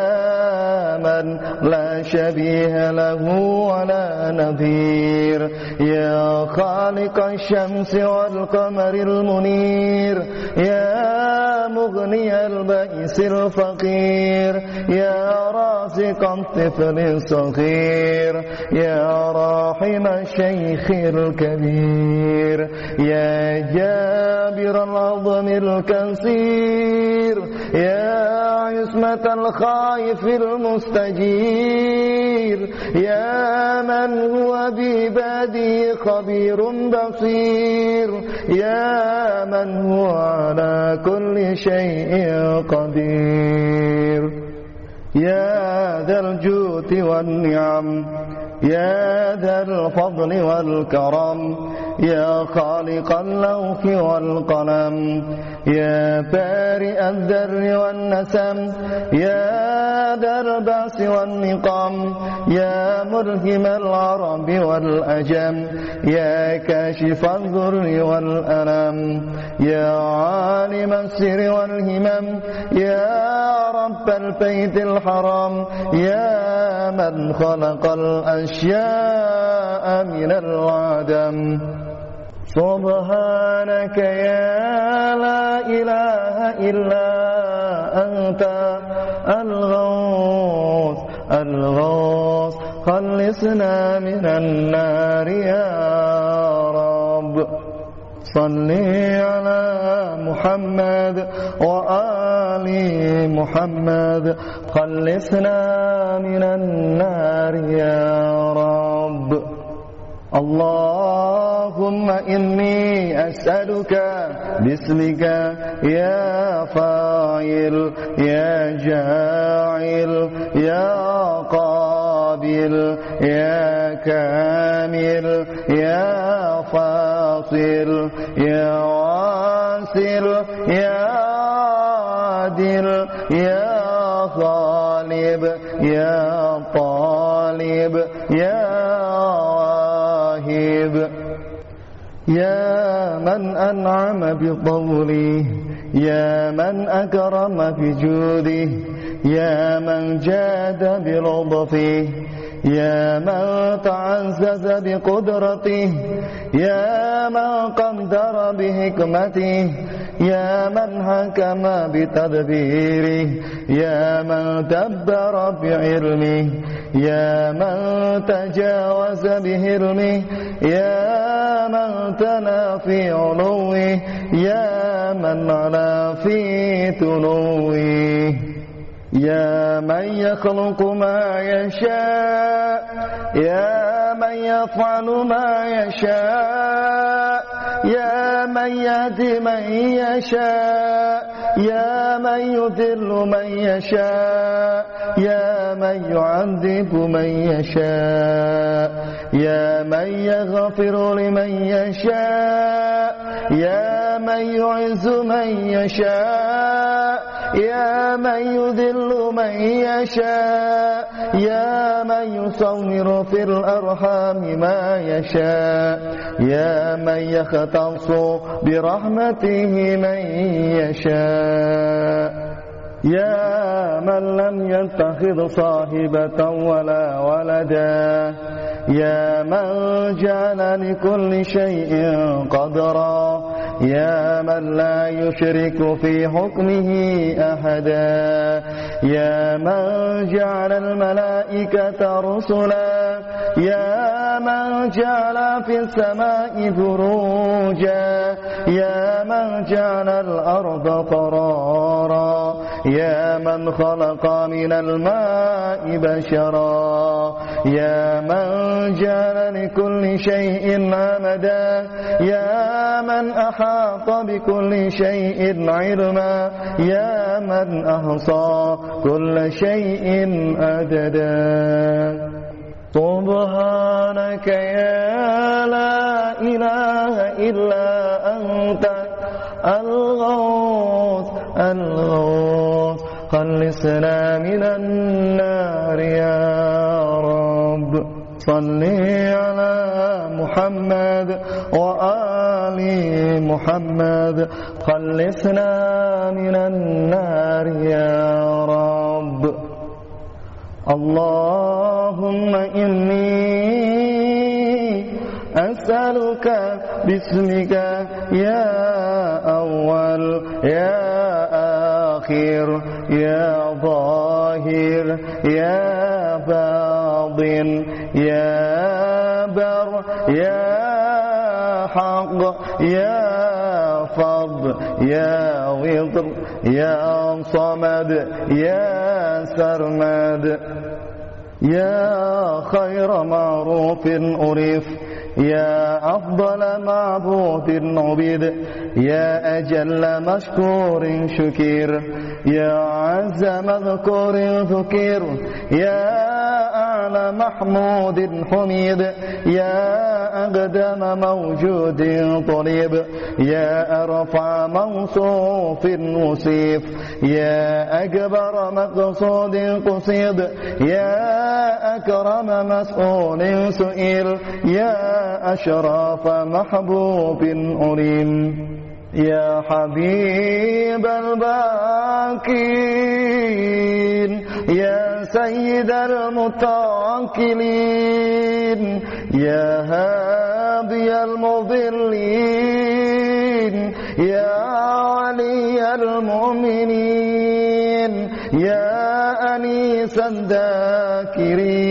من لا شبيه له ولا نظير. يا خالق الشمس والقمر المنير. يا مغني البئس الفقير. يا رازق الطفل الصغير. يا راحم الشيخ الكبير. يا جابر العظم الكثير. يا عصمة الخائف المستجير. يا من هو بعباده خبير بصير. يا من هو على كل شيء قدير. يا ذا الجود والنعم. يا ذا الفضل والكرم. يا خالق اللوح والقلم يا بارئ الذر والنسم يا ذا البأس والنقم يا ملهم العرب والعجم يا كاشف الضر والألم يا عالم السر والهمم يا رب البيت الحرام يا من خلق الأشياء من العدم. سبحانك يا لا إله إلا أنت الغوث الغوث خلصنا من النار يا رب. صل على محمد وآل محمد خلصنا من النار يا رب. اللهم إني أسألك باسمك يا فاعل يا جاعل يا قابل يا كامل يا فاصل يا واصل يا عادل يا غالب يا طالب. يا من أنعم بطوله يا من أكرم بجوده يا من جاد بلطفه يا من تعزز بقدرته يا من قدر بحكمته يا من حكم بتدبيره يا من دبر بعلمه يا من تجاوز بهرمه يا من تنا في علوه يا من علا في تنوه. يا من يخلق ما يشاء يا من يفعل ما يشاء يا من يهدي من يشاء يا من يذل من يشاء يا من يعذب من يشاء يا من يغفر لمن يشاء يا من يعز من يشاء. يا من يذل من يشاء يا من يصور في الأرحام ما يشاء يا من يختص برحمته من يشاء. يا من لم يتخذ صاحبة ولا ولدا يا من جعل لكل شيء قدرا يا من لا يشرك في حكمه أحدا يا من جعل الملائكة رسلا يا من جعل في السماء بروجا يا من جعل الأرض قرارا يا من خلق من الماء بشرا يا من جعل لكل شيء عمدا يا من أحاط بكل شيء علما. يا من أحصى كل شيء أددا. سبحانك يا لا إله إلا أنت. الغوث الغوث خلصنا من النار يا رب. صل على محمد وآل محمد. خلصنا من النار يا رب. اللهم إني أسألك باسمك يا أول يا آخر يا ظاهر يا باطن. يا بر يا حق يا فرد يا وطر يا صمد يا سرمد يا خير معروف أريف. يا أفضل معبود عبيد يا أجل مشكور شكير يا عز مذكور ذكير يا أعلى محمود حميد يا أقدم موجود طليب يا أرفع موصوف وصيف يا أكبر مقصود قصيد يا أكرم مسؤول سئيل يا أشراف محبوب أريم. يا حبيب الباكين يا سيد المتوكلين يا هادي المضلين يا علي المؤمنين يا أنيس الذاكرين.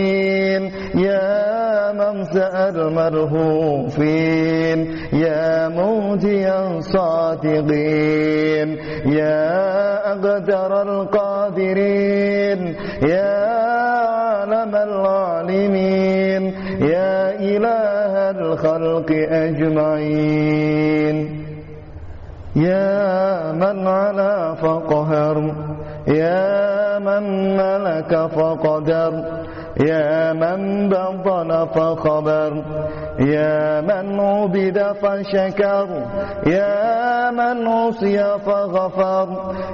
المرهوفين يا موتي الصادقين يا أقدر القادرين. يا عالم العالمين. يا إله الخلق أجمعين. يا من علا فقهر. يا من ملك فقدر. يا من بطن فخبر يا من عبد فشكر يا من عصي فغفر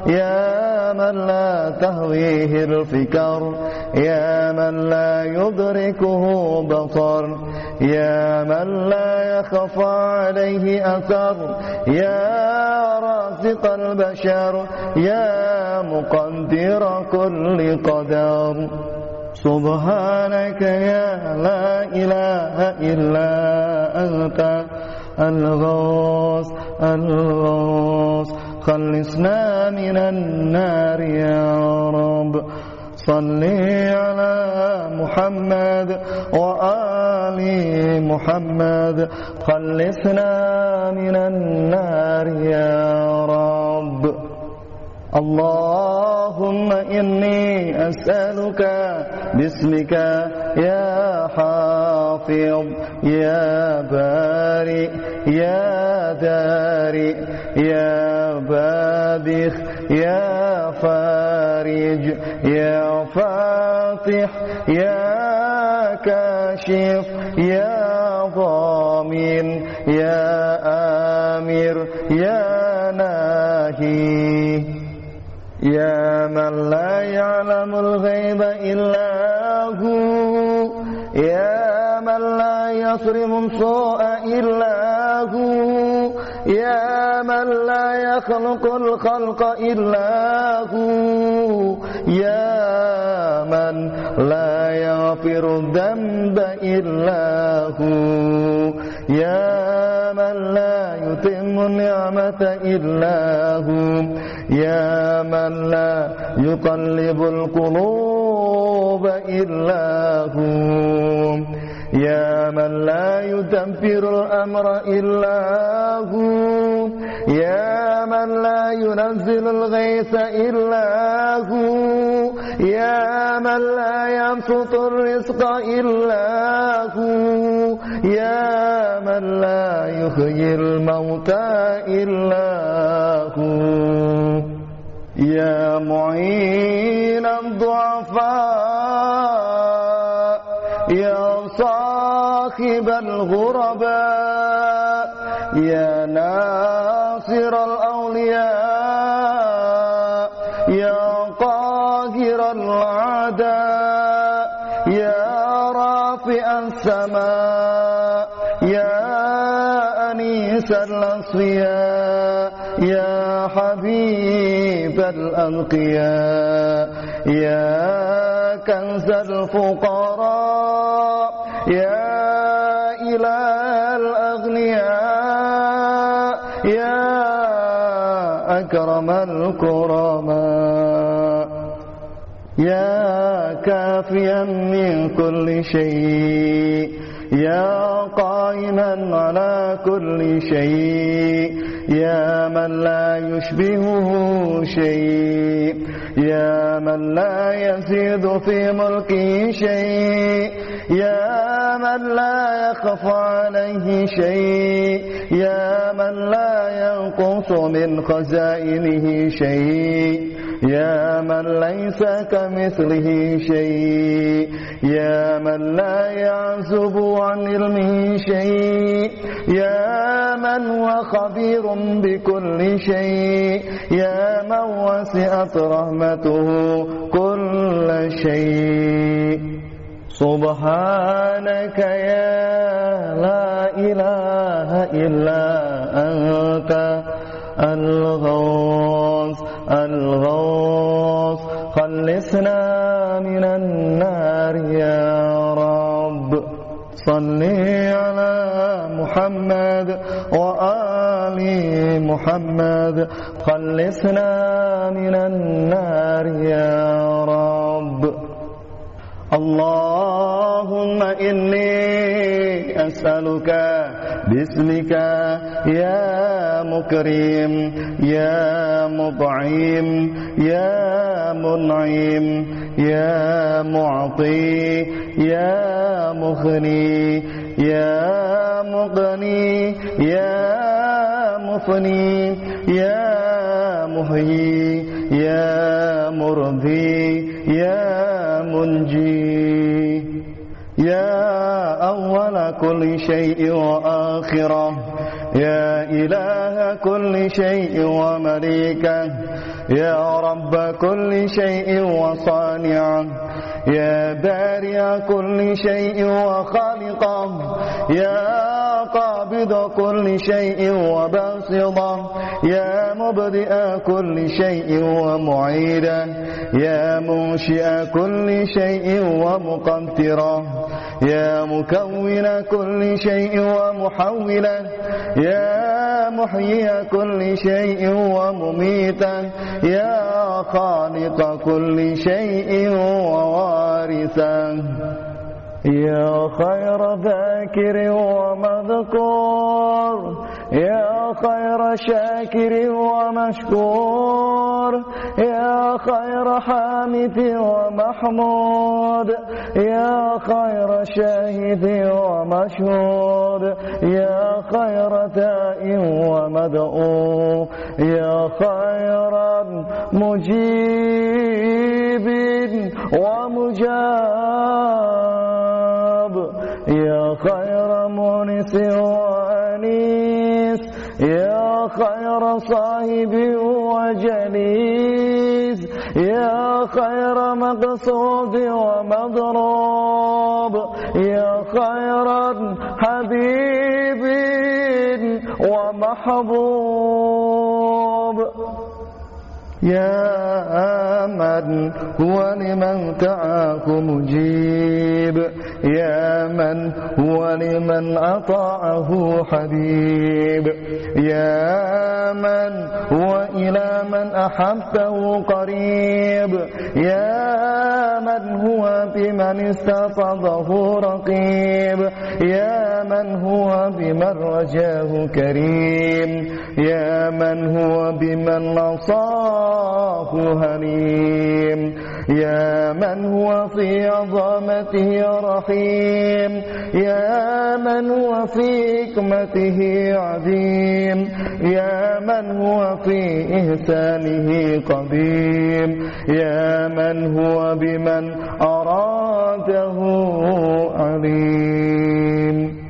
يا من لا تهويه الفكر يا من لا يدركه بصر يا من لا يخفى عليه أثر يا رازق البشر يا مقدر كل قدر. سبحانك يا لا إله إلا أنت الغوث الغوث خلصنا من النار يا رب. صل على محمد وآل محمد. خلصنا من النار يا رب. اللهم إني أسألك باسمك يا حافظ يا بارئ يا دارئ يا بادخ يا فارج يا فاتح يا كاشف يا ضامن يا آمر يا ناهي. يا من لا يعلم الغيب إلا هو. يا من لا يصرم السوء إلا هو. يا من لا يخلق الخلق إلا هو. يا من لا يغفر الذنب إلا هو. يا من لا يتم النعمة إلا هو. يا من لا يقلب القلوب إلا هو. يا من لا يدبر الأمر إلا هو. يا من لا ينزل الغيث إلا هو. يا من لا يبسط الرزق إلا هو. يا من لا يحيي الموتى إلا هو. يا معين الضعفاء يا صاحب الغرباء يا ناصر الأولياء يا قاهر الأعداء يا رافع السماء يا أنيس الأصفياء الأنقياء. يا كنز الفقراء. يا إله الأغنياء. يا أكرم الكرماء. يا كافيا من كل شيء. يا قائما على كل شيء. يا من لا يشبهه شيء يا من لا يزيد في ملكه شيء يا من لا يخفى عليه شيء يا من لا ينقص من خزائنه شيء. يا من ليس كمثله شيء يا من لا يعزب عن علمه شيء يا من هو خبير بكل شيء يا من وسعت رحمته كل شيء. سبحانك يا لا إله إلا أنت الغوث الغوث خلصنا من النار يا رب. صل على محمد وآل محمد. خلصنا من النار يا رب. اللهم إني أسألك باسمك يا مكرم يا مطعم يا منعم يا معطي يا مغني يا مغني يا مفني يا مهي يا مرضي يا منجي. يا أول كل شيء وآخرة. يا إله كل شيء ومليكة. يا رب كل شيء وصانعه يا بارئ كل شيء وخالقه. يا قابض كل شيء وباسطة. يا مبدئ كل شيء ومعيدا يا منشئ كل شيء ومقدره يا مكون كل شيء ومحولا يا محيي كل شيء ومميتا يا خالق كل شيء ووارثا يا خير ذاكر ومذكور. يا خير شاكر ومشكور. يا خير حامد ومحمود. يا خير شاهد ومشهود. يا خير داء ومدعو. يا خير مجيب ومجاب يا خير مونس وأنيس يا خير صاحب وجليس يا خير مقصود ومضروب يا خير حبيب ومحبوب. يا من هو لمن دعاه مجيب. يا من هو لمن أطاعه حبيب. يا من هو إلى من أحبه قريب. يا من هو بمن استفضه رقيب. يا من هو بمن رجاه كريم. يا من هو بمن نصاه هليم يا من هو في عظمته رحيم. يا من هو في حكمته عظيم. يا من هو في إحسانه قديم. يا من هو بمن أراده عليم.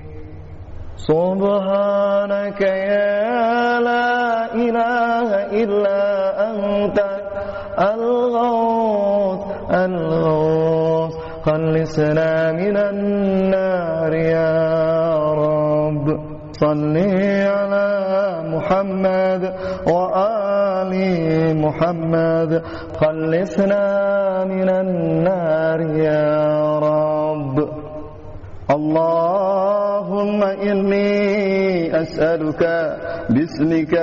سبحانك يا لا إله إلا أنت الغوث الغوث. خلصنا من النار يا رب. صل على محمد وآل محمد. خلصنا من النار يا رب. اللهم إني أسألك باسمك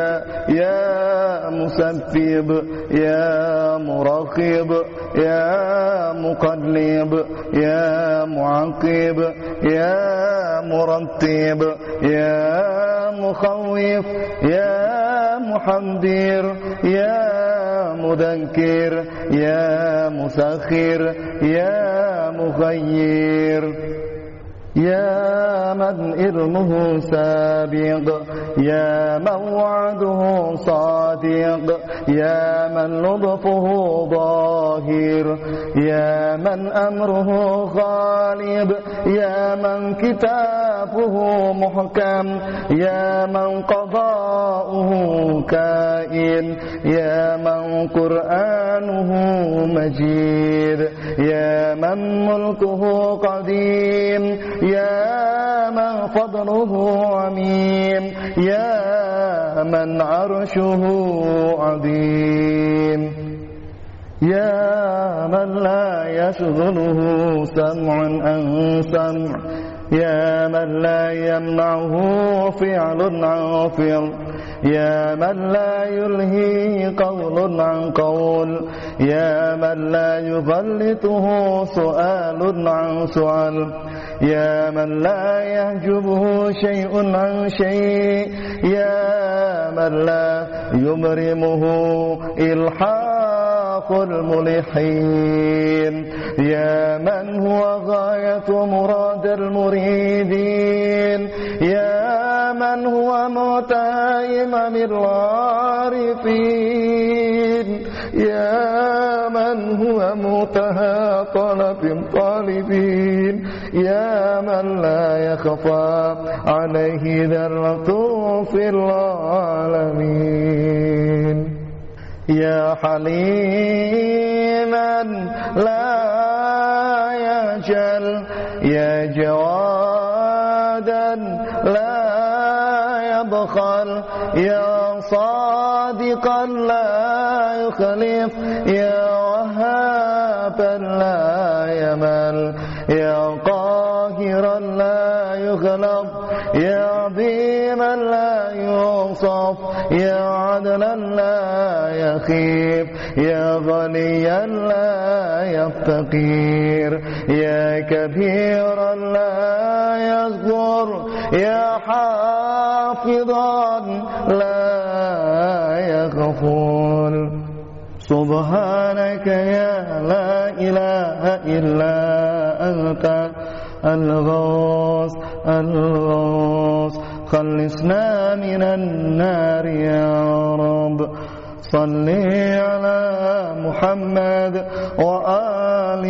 يا مسبب يا مرقب يا مقلب يا معقب يا مرتب يا مخوف يا محذر يا مذكر يا مسخر يا مغير يا من إذنه سابق يا من وعده صادق يا من لطفه ظاهر يا من أمره غالب يا من كتابه محكم يا من قضاؤه كائن يا من قرآنه مجيد يا من ملكه قديم. يا من فضله عميم يا من عرشه عظيم. يا من لا يشغله سمع عن سمع يا من لا يمنعه فعل عن فعل يا من لا يلهي قول عن قول يا من لا يغلطه سؤال عن سؤال يا من لا يحجبه شيء عن شيء يا من لا يمرمه إلحاق الملحين يا من هو غاية مراد المريدين يا من هو متائم العارفين يا من هو منتهى طلب طالبين يا من لا يخفى عليه ذرة في العالمين. يا حليما لا يجل. يا جوادا لا يبخل يا صادقا لا يخلف. يا وهابا لا يمل. يا قاهرا لا يغلب. يا عظيما لا يوصف. يا عدلا لا يخيف يا غنيا لا يفتقير يا كبيرا لا يصبر يا حافظا لا يغفر سبحانك يا لا إله إلا أنت الغوث الغوث. خلصنا من النار يا رب. صل على محمد وآل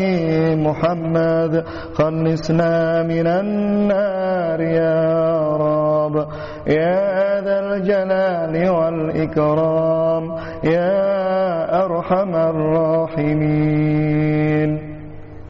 محمد. خلصنا من النار يا رب. يا ذا الجلال والإكرام. يا أرحم الراحمين.